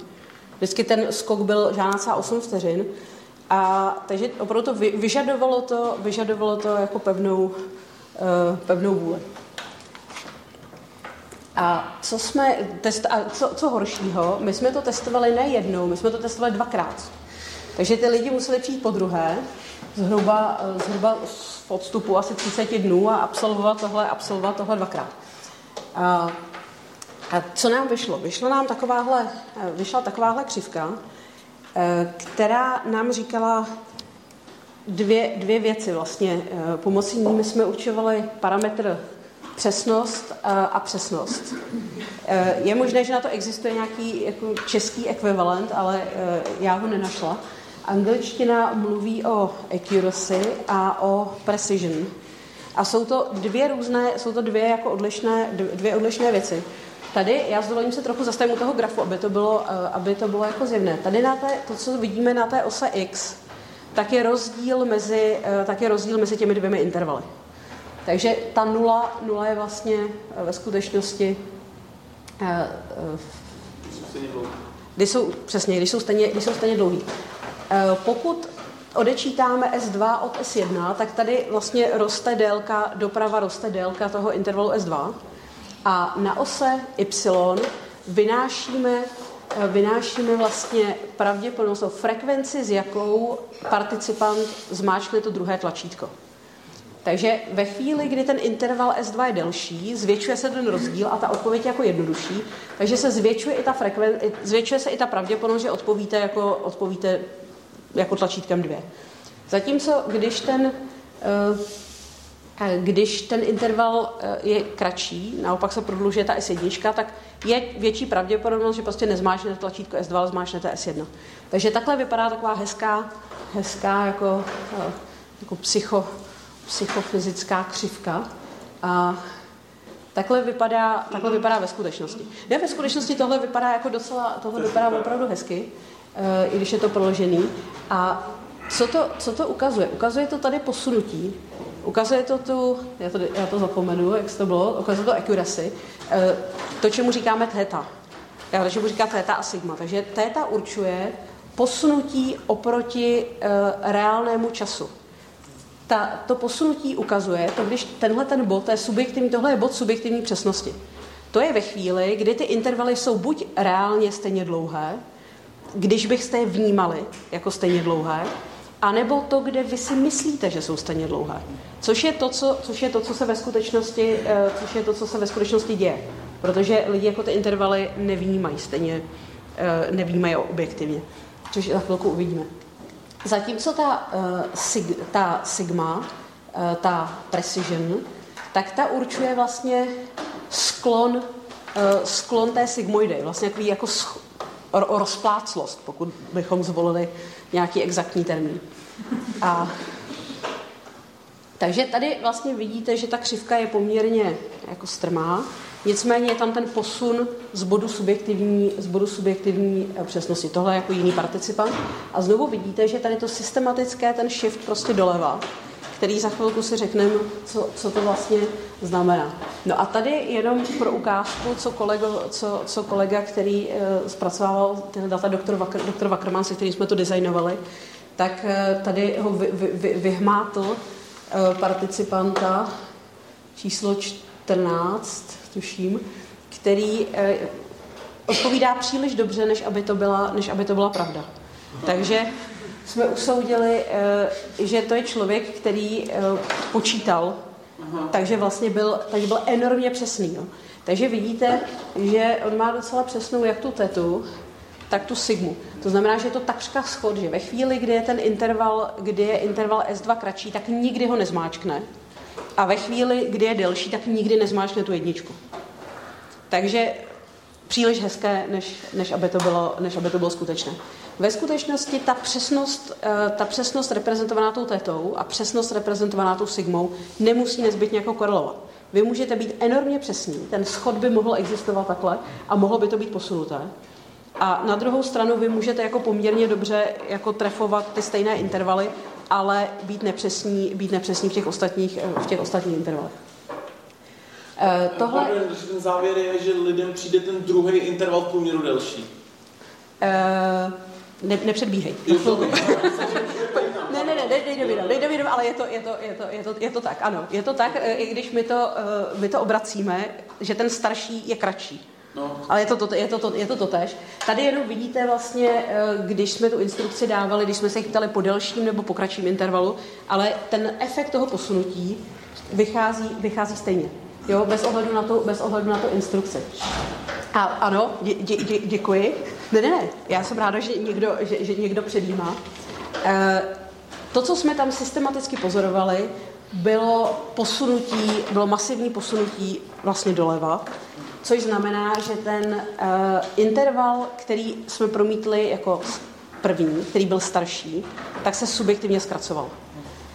Vždycky ten skok byl žádná 8 vteřin, a takže opravdu to vyžadovalo to, vyžadovalo to jako pevnou, uh, pevnou vůli. A co jsme, test, a co, co horšího, my jsme to testovali ne jednou, my jsme to testovali dvakrát. Takže ty lidi museli přijít po druhé, zhruba, zhruba v odstupu asi 30 dnů a absolvovat tohle, absolvovat tohle dvakrát. A, a co nám vyšlo? Vyšlo nám takováhle, vyšla takováhle křivka, eh, která nám říkala dvě, dvě věci vlastně. Eh, pomocí ní jsme určovali parametr přesnost a přesnost. Je možné, že na to existuje nějaký jako český ekvivalent, ale já ho nenašla. Angličtina mluví o accuracy a o precision. A jsou to dvě různé, jsou to dvě jako odlišné, dvě odlišné věci. Tady já s dovolím se trochu zastavím u toho grafu, aby to bylo, eh, aby to bylo jako zjevné. Tady na té, to, co vidíme na té ose x, tak je rozdíl mezi, tak je rozdíl mezi těmi dvěmi intervaly. Takže ta nula, nula je vlastně eh, ve skutečnosti eh, eh, kdy jsou, přesně, když jsou stejně, když jsou stejně dlouhý. Pokud odečítáme S2 od S1, tak tady vlastně roste délka, doprava roste délka toho intervalu S2 a na ose Y vynášíme, vynášíme vlastně pravděpodobnost, frekvenci, s jakou participant zmáčkne to druhé tlačítko. Takže ve chvíli, kdy ten interval S2 je delší, zvětšuje se ten rozdíl a ta odpověď je jako jednodušší, takže se zvětšuje i ta frekven, zvětšuje se i ta pravděpodobnost, že odpovíte jako, odpovíte jako tlačítkem dvě. Zatímco, když ten, eh, když ten interval eh, je kratší, naopak se prodlužuje ta S1, tak je větší pravděpodobnost, že prostě nezmášnete tlačítko S2, ale zmášnete S1. Takže takhle vypadá taková hezká, hezká jako, eh, jako psycho, psychofyzická křivka. A takhle vypadá, takhle vypadá ve skutečnosti. Ne, ve skutečnosti tohle vypadá jako docela, tohle vypadá opravdu hezky, eh, i když je to proložený. A co to, co to ukazuje? Ukazuje to tady posunutí, ukazuje to tu, já to, já to zapomenu, jak to bylo, ukazuje to accuracy, eh, to, čemu říkáme theta. Já čemu říká theta a sigma. Takže theta určuje posunutí oproti uh, reálnému času ta, to posunutí ukazuje, to když tenhle ten bod, to je subjektivní, tohle je bod subjektivní přesnosti. To je ve chvíli, kdy ty intervaly jsou buď reálně stejně dlouhé, když byste je vnímali jako stejně dlouhé, anebo to, kde vy si myslíte, že jsou stejně dlouhé. Což je to, co, což je to, co se ve skutečnosti, eh, což je to, co se ve skutečnosti děje. Protože lidi jako ty intervaly nevnímají stejně, eh, nevnímají objektivně. Což za chvilku uvidíme. Zatímco ta, sig, ta sigma, ta precision, tak ta určuje vlastně sklon, sklon té sigmoidy, vlastně jako rozpláclost, pokud bychom zvolili nějaký exaktní termín. A, takže tady vlastně vidíte, že ta křivka je poměrně jako strmá, Nicméně je tam ten posun z bodu subjektivní, z bodu subjektivní eh, přesnosti. Tohle je jako jiný participant. A znovu vidíte, že tady to systematické, ten shift prostě doleva, který za chvilku si řekneme, co, co to vlastně znamená. No a tady jenom pro ukázku, co, kolego, co, co kolega, který uh, zpracovával ty data, doktor, Vakr, doktor Vakrman, se kterým jsme to designovali, tak uh, tady ho vy, vy, vy, vyhmátl uh, participanta číslo 14, tuším, který odpovídá příliš dobře, než aby to byla, než aby to byla pravda. Takže jsme usoudili, eh, že to je člověk, který eh, počítal, takže vlastně byl, takže byl enormně přesný. No. Takže vidíte, že on má docela přesnou jak tu tetu, tak tu sigmu. To znamená, že je to takřka schod, že ve chvíli, kdy je ten interval, kdy je interval S2 kratší, tak nikdy ho nezmáčkne. A ve chvíli, kdy je delší, tak nikdy nezmáčkne tu jedničku. Takže příliš hezké, než, než, aby, to bylo, než aby to bylo skutečné. Ve skutečnosti ta přesnost, eh, ta přesnost reprezentovaná tou tetou a přesnost reprezentovaná tou sigmou nemusí nezbytně jako korelovat. Vy můžete být enormně přesní, ten schod by mohl existovat takhle a mohlo by to být posunuté. A na druhou stranu vy můžete jako poměrně dobře jako trefovat ty stejné intervaly, ale být nepřesní, být nepřesní v těch ostatních, eh, v těch ostatních intervalech. Uh, tohle... Ten závěr je, že lidem přijde ten druhý interval v průměru delší. Uh, ne, nepředbíhej. ne, ne, ne, dej, dej do videa, dej do videa, ale je to, je, to, je, to, je, to, je to tak, ano. Je to tak, eh, i když my to, my to obracíme, že ten starší je kratší. No. Ale je to, to, je, to, to, je to to tež. Tady jenom vidíte vlastně, když jsme tu instrukci dávali, když jsme se jich ptali po delším nebo po kratším intervalu, ale ten efekt toho posunutí vychází, vychází stejně jo, bez ohledu na tu, bez ohledu na tu instrukci. A ano, dě, dě, dě, děkuji. Ne, ne, ne, já jsem ráda, že někdo, že, že někdo předjímá. E, to, co jsme tam systematicky pozorovali, bylo posunutí, bylo masivní posunutí vlastně doleva, což znamená, že ten uh, interval, který jsme promítli jako první, který byl starší, tak se subjektivně zkracoval.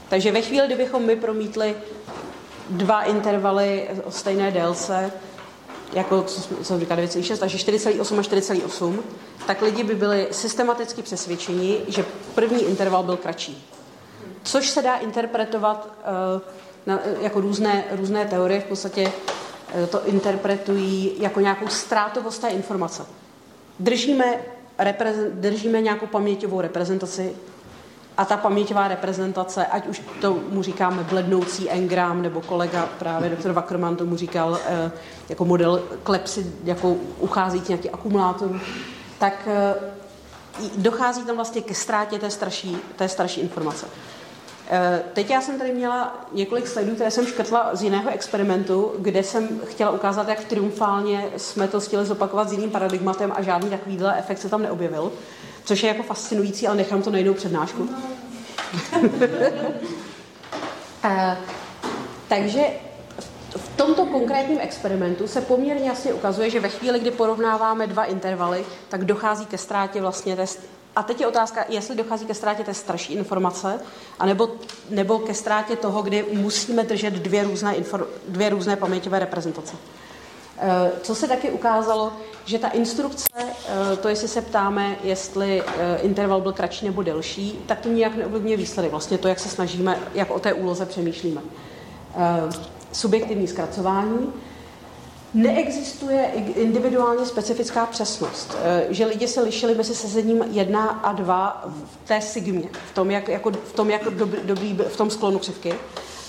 Takže ve chvíli, kdybychom my promítli dva intervaly o stejné délce, jako co jsem říkala 9,6, takže 4,8 a 4,8, tak lidi by byli systematicky přesvědčeni, že první interval byl kratší. Což se dá interpretovat uh, na, jako různé, různé teorie, v podstatě uh, to interpretují jako nějakou ztrátovost té informace. Držíme, držíme nějakou paměťovou reprezentaci a ta paměťová reprezentace, ať už to mu říkáme blednoucí engram, nebo kolega právě doktor Wackerman tomu říkal eh, jako model klepsy, jako uchází nějaký akumulátor, tak eh, dochází tam vlastně ke ztrátě té starší, té starší informace. Eh, teď já jsem tady měla několik slajdů, které jsem škrtla z jiného experimentu, kde jsem chtěla ukázat, jak triumfálně jsme to chtěli zopakovat s jiným paradigmatem a žádný takovýhle efekt se tam neobjevil. Což je jako fascinující, ale nechám to na jinou přednášku. a, takže v tomto konkrétním experimentu se poměrně jasně ukazuje, že ve chvíli, kdy porovnáváme dva intervaly, tak dochází ke ztrátě vlastně té, a teď je otázka, jestli dochází ke ztrátě té starší informace, anebo, nebo ke ztrátě toho, kdy musíme držet dvě různé, infor, dvě různé paměťové reprezentace. Eh, co se taky ukázalo, že ta instrukce, eh, to jestli se ptáme, jestli eh, interval byl kratší nebo delší, tak to nijak neovlivňuje výsledek. Vlastně to, jak se snažíme, jak o té úloze přemýšlíme. Subjektivní zkracování. Neexistuje individuálně specifická přesnost, že lidi se lišili mezi sezením 1 a 2 v té sigmě, v tom, jak, jako, v tom, jak dobrý, v tom sklonu křivky,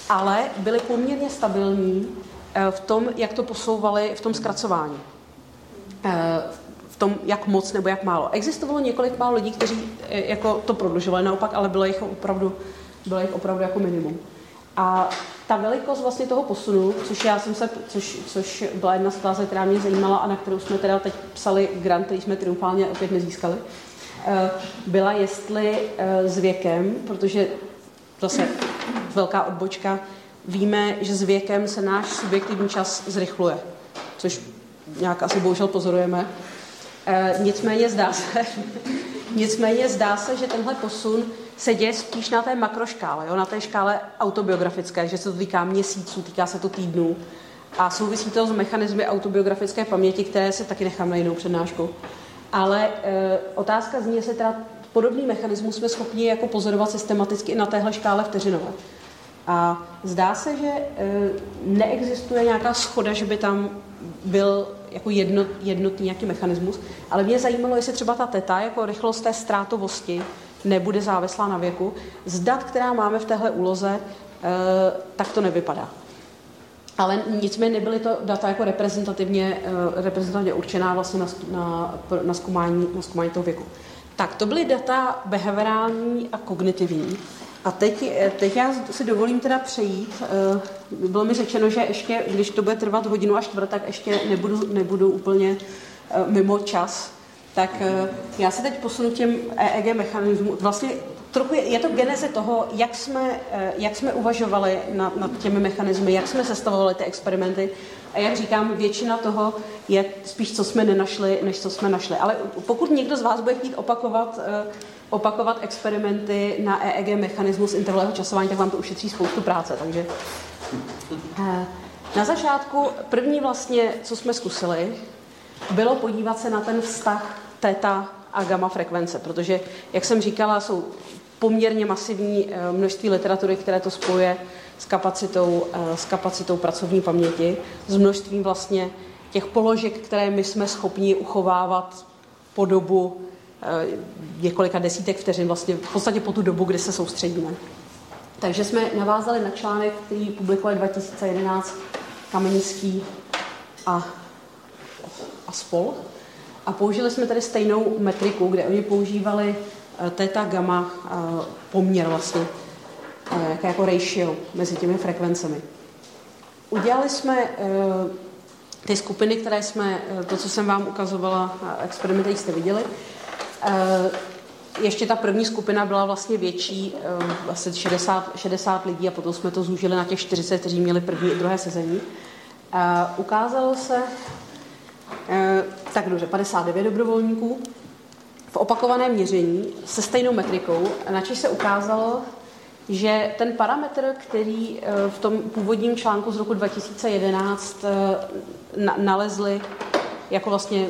ale byli poměrně stabilní v tom, jak to posouvali v tom zkracování. Eh, v tom, jak moc nebo jak málo. Existovalo několik málo lidí, kteří eh, jako to prodlužovali naopak, ale bylo jich opravdu, bylo jich opravdu jako minimum. A ta velikost vlastně toho posunu, což já jsem se, což, což byla jedna z otázek, která mě zajímala a na kterou jsme teda teď psali grant, který jsme triumfálně opět nezískali, byla jestli s věkem, protože zase velká odbočka, víme, že s věkem se náš subjektivní čas zrychluje, což nějak asi bohužel pozorujeme. E, nicméně zdá se, nicméně zdá se, že tenhle posun se děje spíš na té makroškále, jo, na té škále autobiografické, že se to týká měsíců, týká se to týdnů a souvisí to s mechanizmy autobiografické paměti, které se taky nechám na jinou přednášku. Ale e, otázka zní, jestli teda podobný mechanismus jsme schopni jako pozorovat systematicky i na téhle škále vteřinové. A zdá se, že neexistuje nějaká schoda, že by tam byl jako jednot, jednotný nějaký mechanismus, ale mě zajímalo, jestli třeba ta teta, jako rychlost té ztrátovosti, nebude závislá na věku. Z dat, která máme v téhle úloze, tak to nevypadá. Ale nicméně nebyly to data jako reprezentativně, reprezentativně určená vlastně na, na, na, zkoumání, na zkoumání toho věku. Tak to byly data behaviorální a kognitivní. A teď, teď já si dovolím teda přejít. Bylo mi řečeno, že ještě, když to bude trvat hodinu a čtvrt, tak ještě nebudu, nebudu úplně mimo čas. Tak já se teď posunu těm EEG mechanismům. Vlastně trochu je, je to geneze toho, jak jsme, jak jsme uvažovali nad, nad těmi mechanismy, jak jsme sestavovali ty experimenty. A jak říkám, většina toho je spíš, co jsme nenašli, než co jsme našli. Ale pokud někdo z vás bude chtít opakovat, opakovat experimenty na EEG mechanismus intervalového časování, tak vám to ušetří spoustu práce. Takže na začátku první vlastně, co jsme zkusili, bylo podívat se na ten vztah teta a gamma frekvence, protože, jak jsem říkala, jsou poměrně masivní množství literatury, které to spojuje s kapacitou, s kapacitou pracovní paměti, s množstvím vlastně těch položek, které my jsme schopni uchovávat po dobu několika desítek vteřin, vlastně v podstatě po tu dobu, kdy se soustředíme. Takže jsme navázali na článek, který publikovali 2011 Kamenický a, a spol. A použili jsme tady stejnou metriku, kde oni používali teta gamma poměr vlastně, jako ratio mezi těmi frekvencemi. Udělali jsme ty skupiny, které jsme, to, co jsem vám ukazovala, experimenty jste viděli, ještě ta první skupina byla vlastně větší, asi 60, 60 lidí a potom jsme to zúžili na těch 40, kteří měli první a druhé sezení. Ukázalo se, tak dobře, 59 dobrovolníků v opakovaném měření se stejnou metrikou, načež se ukázalo, že ten parametr, který v tom původním článku z roku 2011 nalezli jako vlastně,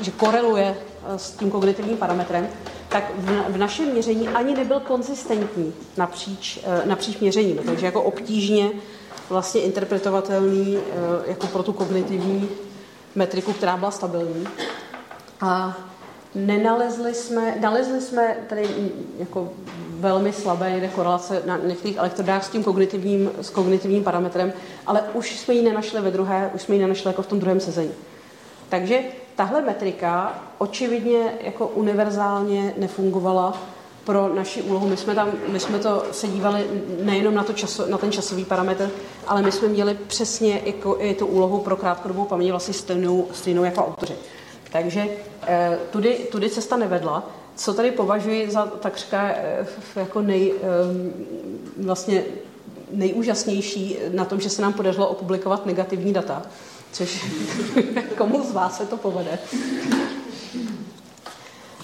že koreluje s tím kognitivním parametrem, tak v, našem měření ani nebyl konzistentní napříč, napříč měřením. Takže jako obtížně vlastně interpretovatelný jako pro tu kognitivní metriku, která byla stabilní. A nenalezli jsme, nalezli jsme tady jako velmi slabé někde korelace na některých elektrodách s tím kognitivním, s kognitivním parametrem, ale už jsme ji nenašli ve druhé, už jsme ji nenašli jako v tom druhém sezení. Takže tahle metrika očividně jako univerzálně nefungovala pro naši úlohu. My jsme, tam, my jsme to se dívali nejenom na, to časo, na ten časový parametr, ale my jsme měli přesně jako i tu úlohu pro krátkodobou paměť vlastně stejnou, stejnou jako autoři. Takže eh, tudy, tudy cesta nevedla. Co tady považuji za takřka eh, jako nej, eh, vlastně nejúžasnější na tom, že se nám podařilo opublikovat negativní data, což komu z vás se to povede.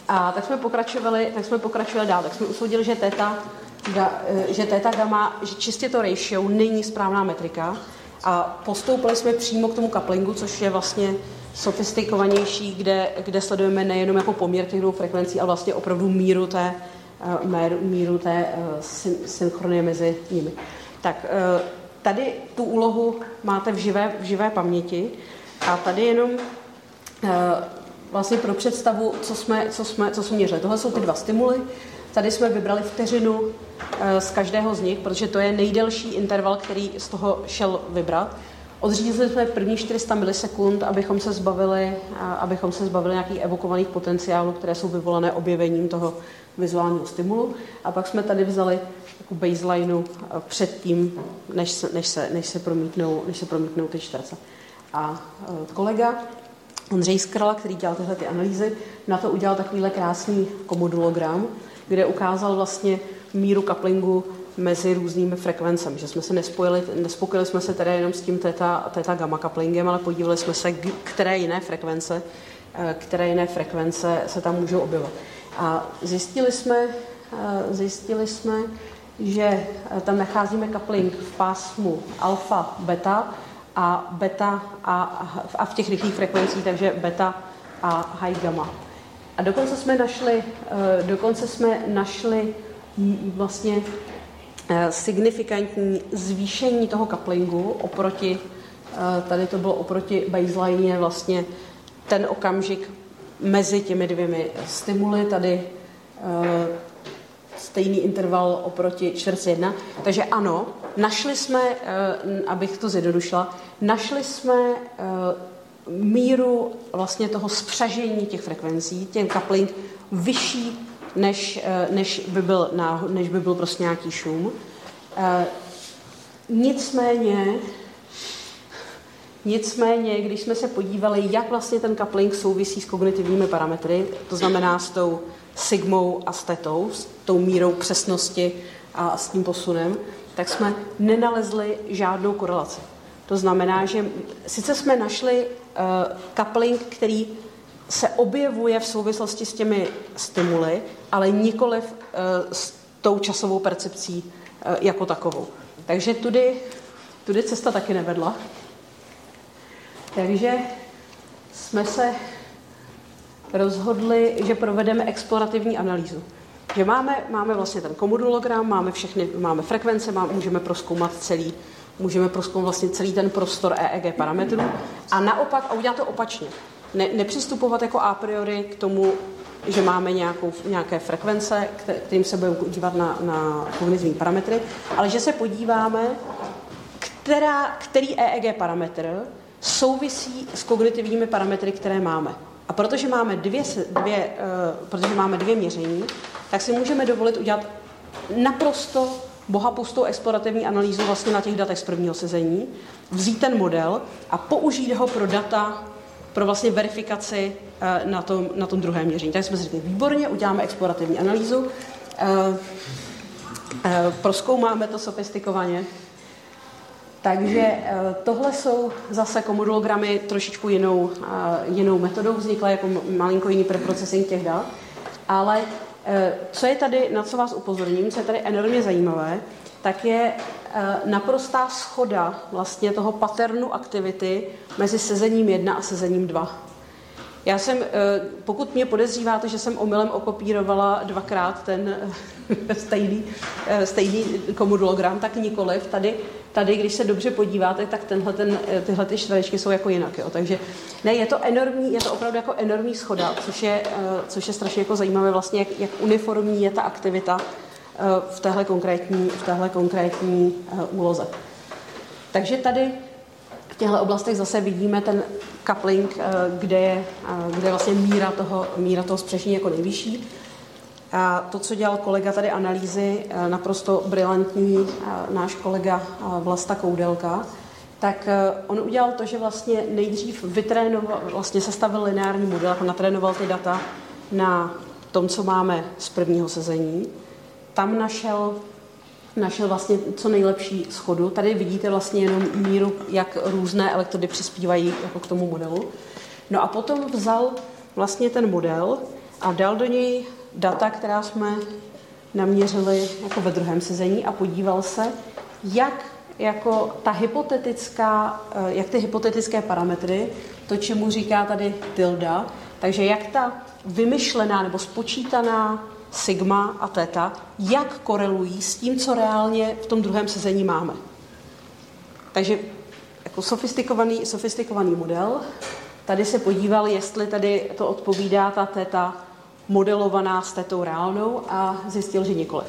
A tak jsme pokračovali, tak jsme pokračovali dál. Tak jsme usoudili, že teta, že teta gamma, že čistě to ratio není správná metrika a postoupili jsme přímo k tomu couplingu, což je vlastně sofistikovanější, kde, kde sledujeme nejenom jako poměr těch dvou frekvencí, ale vlastně opravdu míru té, míru té synchronie mezi nimi. Tak tady tu úlohu máte v živé, v živé paměti a tady jenom vlastně pro představu, co jsme, co jsme, co jsme měřili. Tohle jsou ty dva stimuly. Tady jsme vybrali vteřinu z každého z nich, protože to je nejdelší interval, který z toho šel vybrat. Odřídili jsme první 400 milisekund, abychom se zbavili, abychom se zbavili nějakých evokovaných potenciálů, které jsou vyvolané objevením toho vizuálního stimulu. A pak jsme tady vzali jako baselineu před tím, než se, než se, než se, promítnou, než se promítnou ty čtverce. A kolega Ondřej Skrala, který dělal tyhle ty analýzy, na to udělal takovýhle krásný komodulogram, kde ukázal vlastně míru couplingu mezi různými frekvencemi, že jsme se nespojili, nespokojili jsme se tedy jenom s tím teta, teta gamma couplingem, ale podívali jsme se, které jiné frekvence, které jiné frekvence se tam můžou objevovat. A zjistili jsme, zjistili jsme, že tam nacházíme coupling v pásmu alfa, beta a beta a, a v těch rychlých frekvencích, takže beta a high gamma. A dokonce jsme našli, dokonce jsme našli vlastně signifikantní zvýšení toho couplingu oproti, tady to bylo oproti baseline vlastně ten okamžik mezi těmi dvěmi stimuly, tady stejný interval oproti čtvrtce jedna. Takže ano, našli jsme, abych to zjednodušila, našli jsme míru vlastně toho spřažení těch frekvencí, ten coupling vyšší, než, eh, než, by, byl, než by byl prostě nějaký šum. Eh, nicméně, nicméně, když jsme se podívali, jak vlastně ten coupling souvisí s kognitivními parametry, to znamená s tou sigmou a s tetou, s tou mírou přesnosti a s tím posunem, tak jsme nenalezli žádnou korelaci. To znamená, že sice jsme našli uh, coupling, který se objevuje v souvislosti s těmi stimuly, ale nikoliv uh, s tou časovou percepcí uh, jako takovou. Takže tudy, tudy cesta taky nevedla. Takže jsme se rozhodli, že provedeme explorativní analýzu. Že máme, máme vlastně ten komodulogram, máme všechny, máme frekvence, máme, můžeme proskoumat celý můžeme proskoumat vlastně celý ten prostor EEG parametrů a naopak a udělat to opačně. Ne, nepřistupovat jako a priori k tomu, že máme nějakou, nějaké frekvence, kterým se budeme dívat na, na kognitivní parametry, ale že se podíváme, která, který EEG parametr souvisí s kognitivními parametry, které máme. A protože máme dvě, dvě, uh, protože máme dvě měření, tak si můžeme dovolit udělat naprosto bohapustou explorativní analýzu vlastně na těch datech z prvního sezení, vzít ten model a použít ho pro data, pro vlastně verifikaci eh, na tom, na tom druhém měření. Tak jsme si řekli, výborně, uděláme explorativní analýzu, eh, eh, proskoumáme to sofistikovaně. Takže tohle jsou zase komodulogramy trošičku jinou, jinou metodou, vznikla jako malinko jiný preprocessing těch dat, ale co je tady, na co vás upozorním, co je tady enormně zajímavé, tak je naprostá schoda vlastně toho paternu aktivity mezi sezením 1 a sezením 2. Já jsem, eh, pokud mě podezříváte, že jsem omylem okopírovala dvakrát ten stejný, stejný komodulogram, tak nikoliv. Tady Tady, když se dobře podíváte, tak tenhle, ten, eh, tyhle ty čtverečky jsou jako jinak. Jo. Takže ne, je to enormní, je to opravdu jako enormní schoda, což je, eh, což je strašně jako zajímavé vlastně, jak, jak uniformní je ta aktivita eh, v téhle konkrétní, v téhle konkrétní úloze. Takže tady v těchto oblastech zase vidíme ten coupling, kde je, kde je vlastně míra toho, míra toho spřešení jako nejvyšší. A to, co dělal kolega tady analýzy, eh, naprosto brilantní eh, náš kolega eh, Vlasta Koudelka, tak on udělal to, že vlastně nejdřív vytrénoval, vlastně sestavil lineární model, jako natrénoval ty data na tom, co máme z prvního sezení. Tam našel, našel vlastně co nejlepší schodu. Tady vidíte vlastně jenom míru, jak různé elektrody přispívají jako k tomu modelu. No a potom vzal vlastně ten model a dal do něj data, která jsme naměřili jako ve druhém sezení a podíval se, jak jako ta hypotetická, eh, jak ty hypotetické parametry, to, čemu říká tady tilda, takže jak ta vymyšlená nebo spočítaná sigma a teta, jak korelují s tím, co reálně v tom druhém sezení máme. Takže jako sofistikovaný, sofistikovaný model. Tady se podíval, jestli tady to odpovídá ta teta modelovaná s tetou reálnou a zjistil, že nikoliv.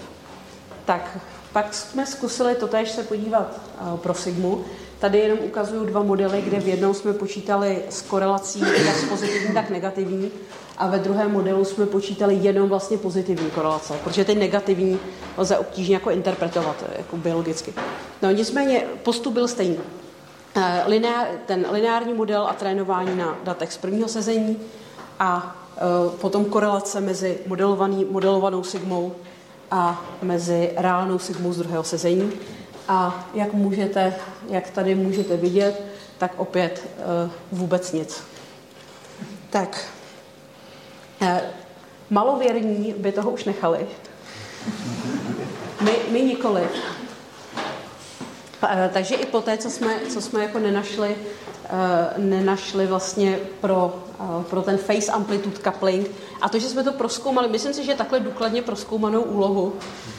Tak pak jsme zkusili totéž se podívat uh, pro Sigmu. Tady jenom ukazuju dva modely, kde v jednom jsme počítali s korelací jak pozitivní, tak negativní a ve druhém modelu jsme počítali jenom vlastně pozitivní korelace, protože ty negativní lze obtížně jako interpretovat jako biologicky. No nicméně postup byl stejný. Lineár, ten lineární model a trénování na datech z prvního sezení a Eh, potom korelace mezi modelovaný, modelovanou sigmou a mezi reálnou sigmou z druhého sezení. A jak můžete, jak tady můžete vidět, tak opět eh, vůbec nic. Tak, eh, malověrní by toho už nechali. My, my nikoli. Takže i po té, co jsme, co jsme jako nenašli, nenašli vlastně pro pro ten face amplitude coupling. A to, že jsme to proskoumali, myslím si, že takhle důkladně proskoumanou úlohu,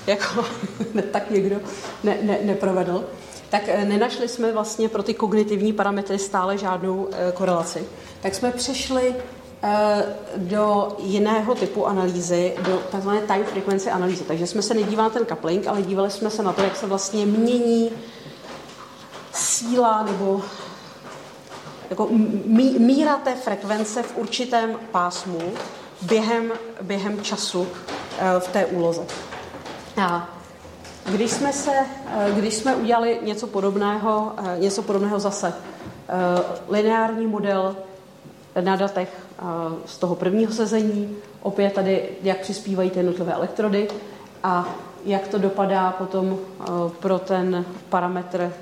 jako tak někdo ne, ne, neprovedl, tak eh, nenašli jsme vlastně pro ty kognitivní parametry stále žádnou eh, korelaci. Tak jsme přešli eh, do jiného typu analýzy, do tzv. time frequency analýzy. Takže jsme se nedívali na ten coupling, ale dívali jsme se na to, jak se vlastně mění síla nebo jako míra té frekvence v určitém pásmu během, během času v té úloze. A když jsme, se, eh, když jsme udělali něco podobného, eh, něco podobného zase, eh, lineární model na datech z toho prvního sezení, opět tady, jak přispívají ty jednotlivé elektrody a jak to dopadá potom pro ten parametr,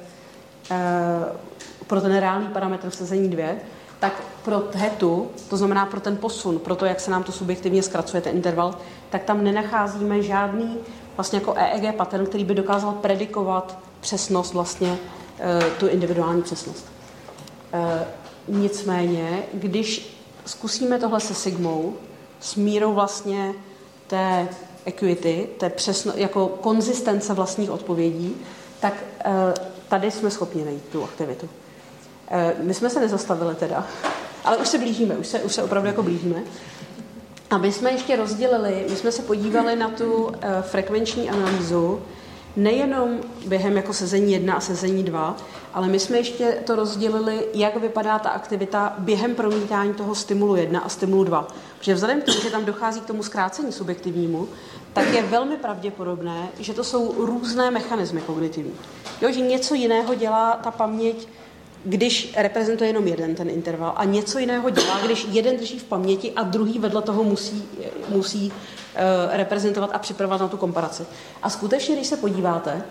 pro ten reálný parametr v sezení 2, tak pro hetu, to znamená pro ten posun, pro to, jak se nám to subjektivně zkracuje ten interval, tak tam nenacházíme žádný vlastně jako EEG pattern, který by dokázal predikovat přesnost vlastně e, tu individuální přesnost. Nicméně, když zkusíme tohle se sigmou, s mírou vlastně té equity, té přesno, jako konzistence vlastních odpovědí, tak e, tady jsme schopni najít tu aktivitu. E, my jsme se nezastavili teda, ale už se blížíme, už se, už se opravdu jako blížíme. A my jsme ještě rozdělili, my jsme se podívali na tu uh, frekvenční analýzu, nejenom během jako sezení 1 a sezení 2, ale my jsme ještě to rozdělili, jak vypadá ta aktivita během promítání toho stimulu 1 a stimulu 2. Protože vzhledem k tomu, že tam dochází k tomu zkrácení subjektivnímu, tak je velmi pravděpodobné, že to jsou různé mechanismy kognitivní. Jo, že něco jiného dělá ta paměť když reprezentuje jenom jeden ten interval a něco jiného dělá, když jeden drží v paměti a druhý vedle toho musí, musí reprezentovat a připravovat na tu komparaci. A skutečně, když se podíváte,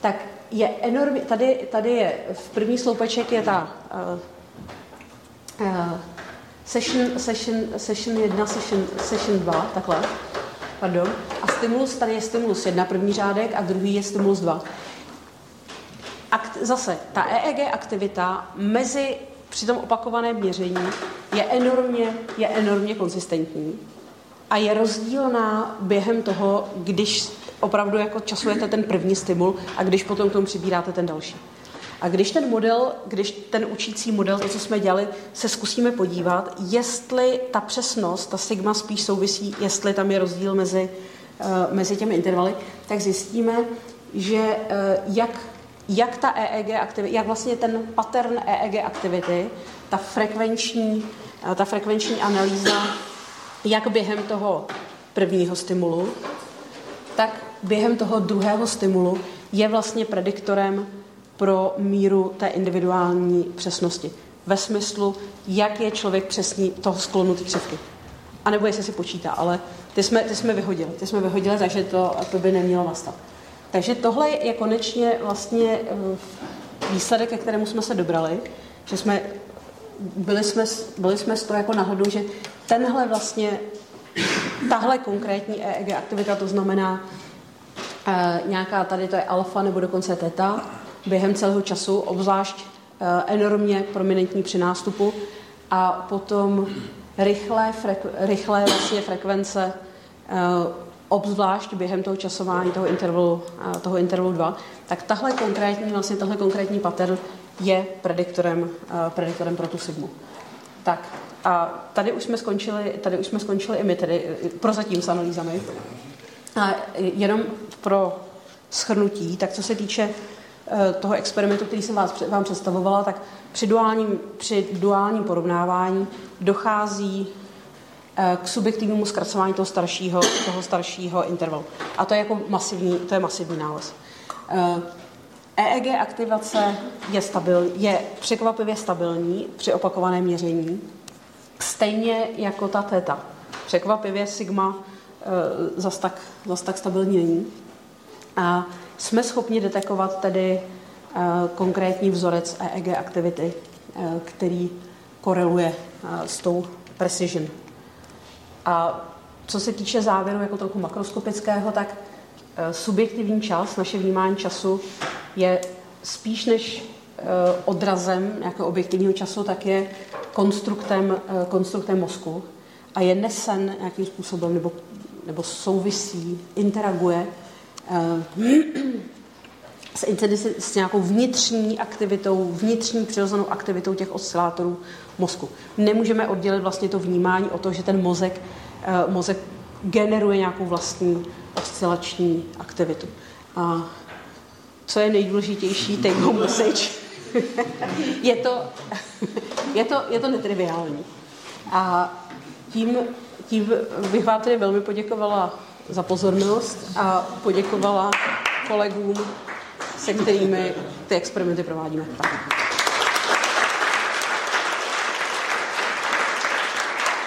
tak je enormně, tady, tady je, v první sloupeček je ta uh, uh, session, session, session 1, session, session 2, takhle, pardon, a stimulus, tady je stimulus 1, první řádek, a druhý je stimulus 2 akt, zase, ta EEG aktivita mezi při tom opakovaném měření je enormně, je enormně konzistentní a je rozdílná během toho, když opravdu jako časujete ten první stimul a když potom k tomu přibíráte ten další. A když ten model, když ten učící model, to, co jsme dělali, se zkusíme podívat, jestli ta přesnost, ta sigma spíš souvisí, jestli tam je rozdíl mezi, uh, mezi těmi intervaly, tak zjistíme, že uh, jak jak ta EEG aktivita, jak vlastně ten pattern EEG aktivity, ta frekvenční, eh, ta frekvenční analýza, jak během toho prvního stimulu, tak během toho druhého stimulu je vlastně prediktorem pro míru té individuální přesnosti. Ve smyslu, jak je člověk přesný toho sklonu ty křivky. A nebo jestli si počítá, ale ty jsme, ty jsme vyhodili. Ty jsme vyhodili, takže to, to by nemělo nastat. Takže tohle je konečně vlastně eh, výsledek, ke kterému jsme se dobrali, že jsme byli jsme, byli jsme z toho jako nahodu, že tenhle vlastně, tahle konkrétní EEG aktivita, to znamená e, nějaká tady to je alfa nebo dokonce teta, během celého času, obzvlášť e, enormně prominentní při nástupu a potom rychlé, frek, rychlé vlastně frekvence e, obzvlášť během toho časování toho intervalu, toho intervalu 2, tak tahle konkrétní, vlastně tahle konkrétní pattern je prediktorem, prediktorem pro tu sigmu. Tak a tady už jsme skončili, tady už jsme skončili i my, tedy prozatím s analýzami. A jenom pro schrnutí, tak co se týče e, toho experimentu, který jsem vás, vám představovala, tak při duálním, při duálním porovnávání dochází Eh, k subjektivnímu zkracování toho staršího, toho staršího intervalu. A to je jako masivní, to je masivní nález. EEG aktivace je, stabil, je překvapivě stabilní při opakovaném měření, stejně jako ta teta. Překvapivě sigma e, zas, tak, zas tak stabilní není. A jsme schopni detekovat tedy e, konkrétní vzorec EEG aktivity, e, který koreluje e, s tou precision a co se týče závěru jako trochu makroskopického, tak subjektivní čas, naše vnímání času je spíš než eh, odrazem nějakého objektivního času, tak je konstruktem, eh, konstruktem mozku a je nesen nějakým způsobem nebo, nebo souvisí, interaguje s, s nějakou vnitřní aktivitou, vnitřní přirozenou aktivitou těch oscilátorů mozku. Nemůžeme oddělit vlastně to vnímání o to, že ten mozek, mozek generuje nějakou vlastní oscilační aktivitu. A co je nejdůležitější, take home message, je, to, je, to, je to netriviální. A tím, tím bych vám tedy velmi poděkovala za pozornost a poděkovala kolegům, se kterými ty experimenty provádíme. Tak.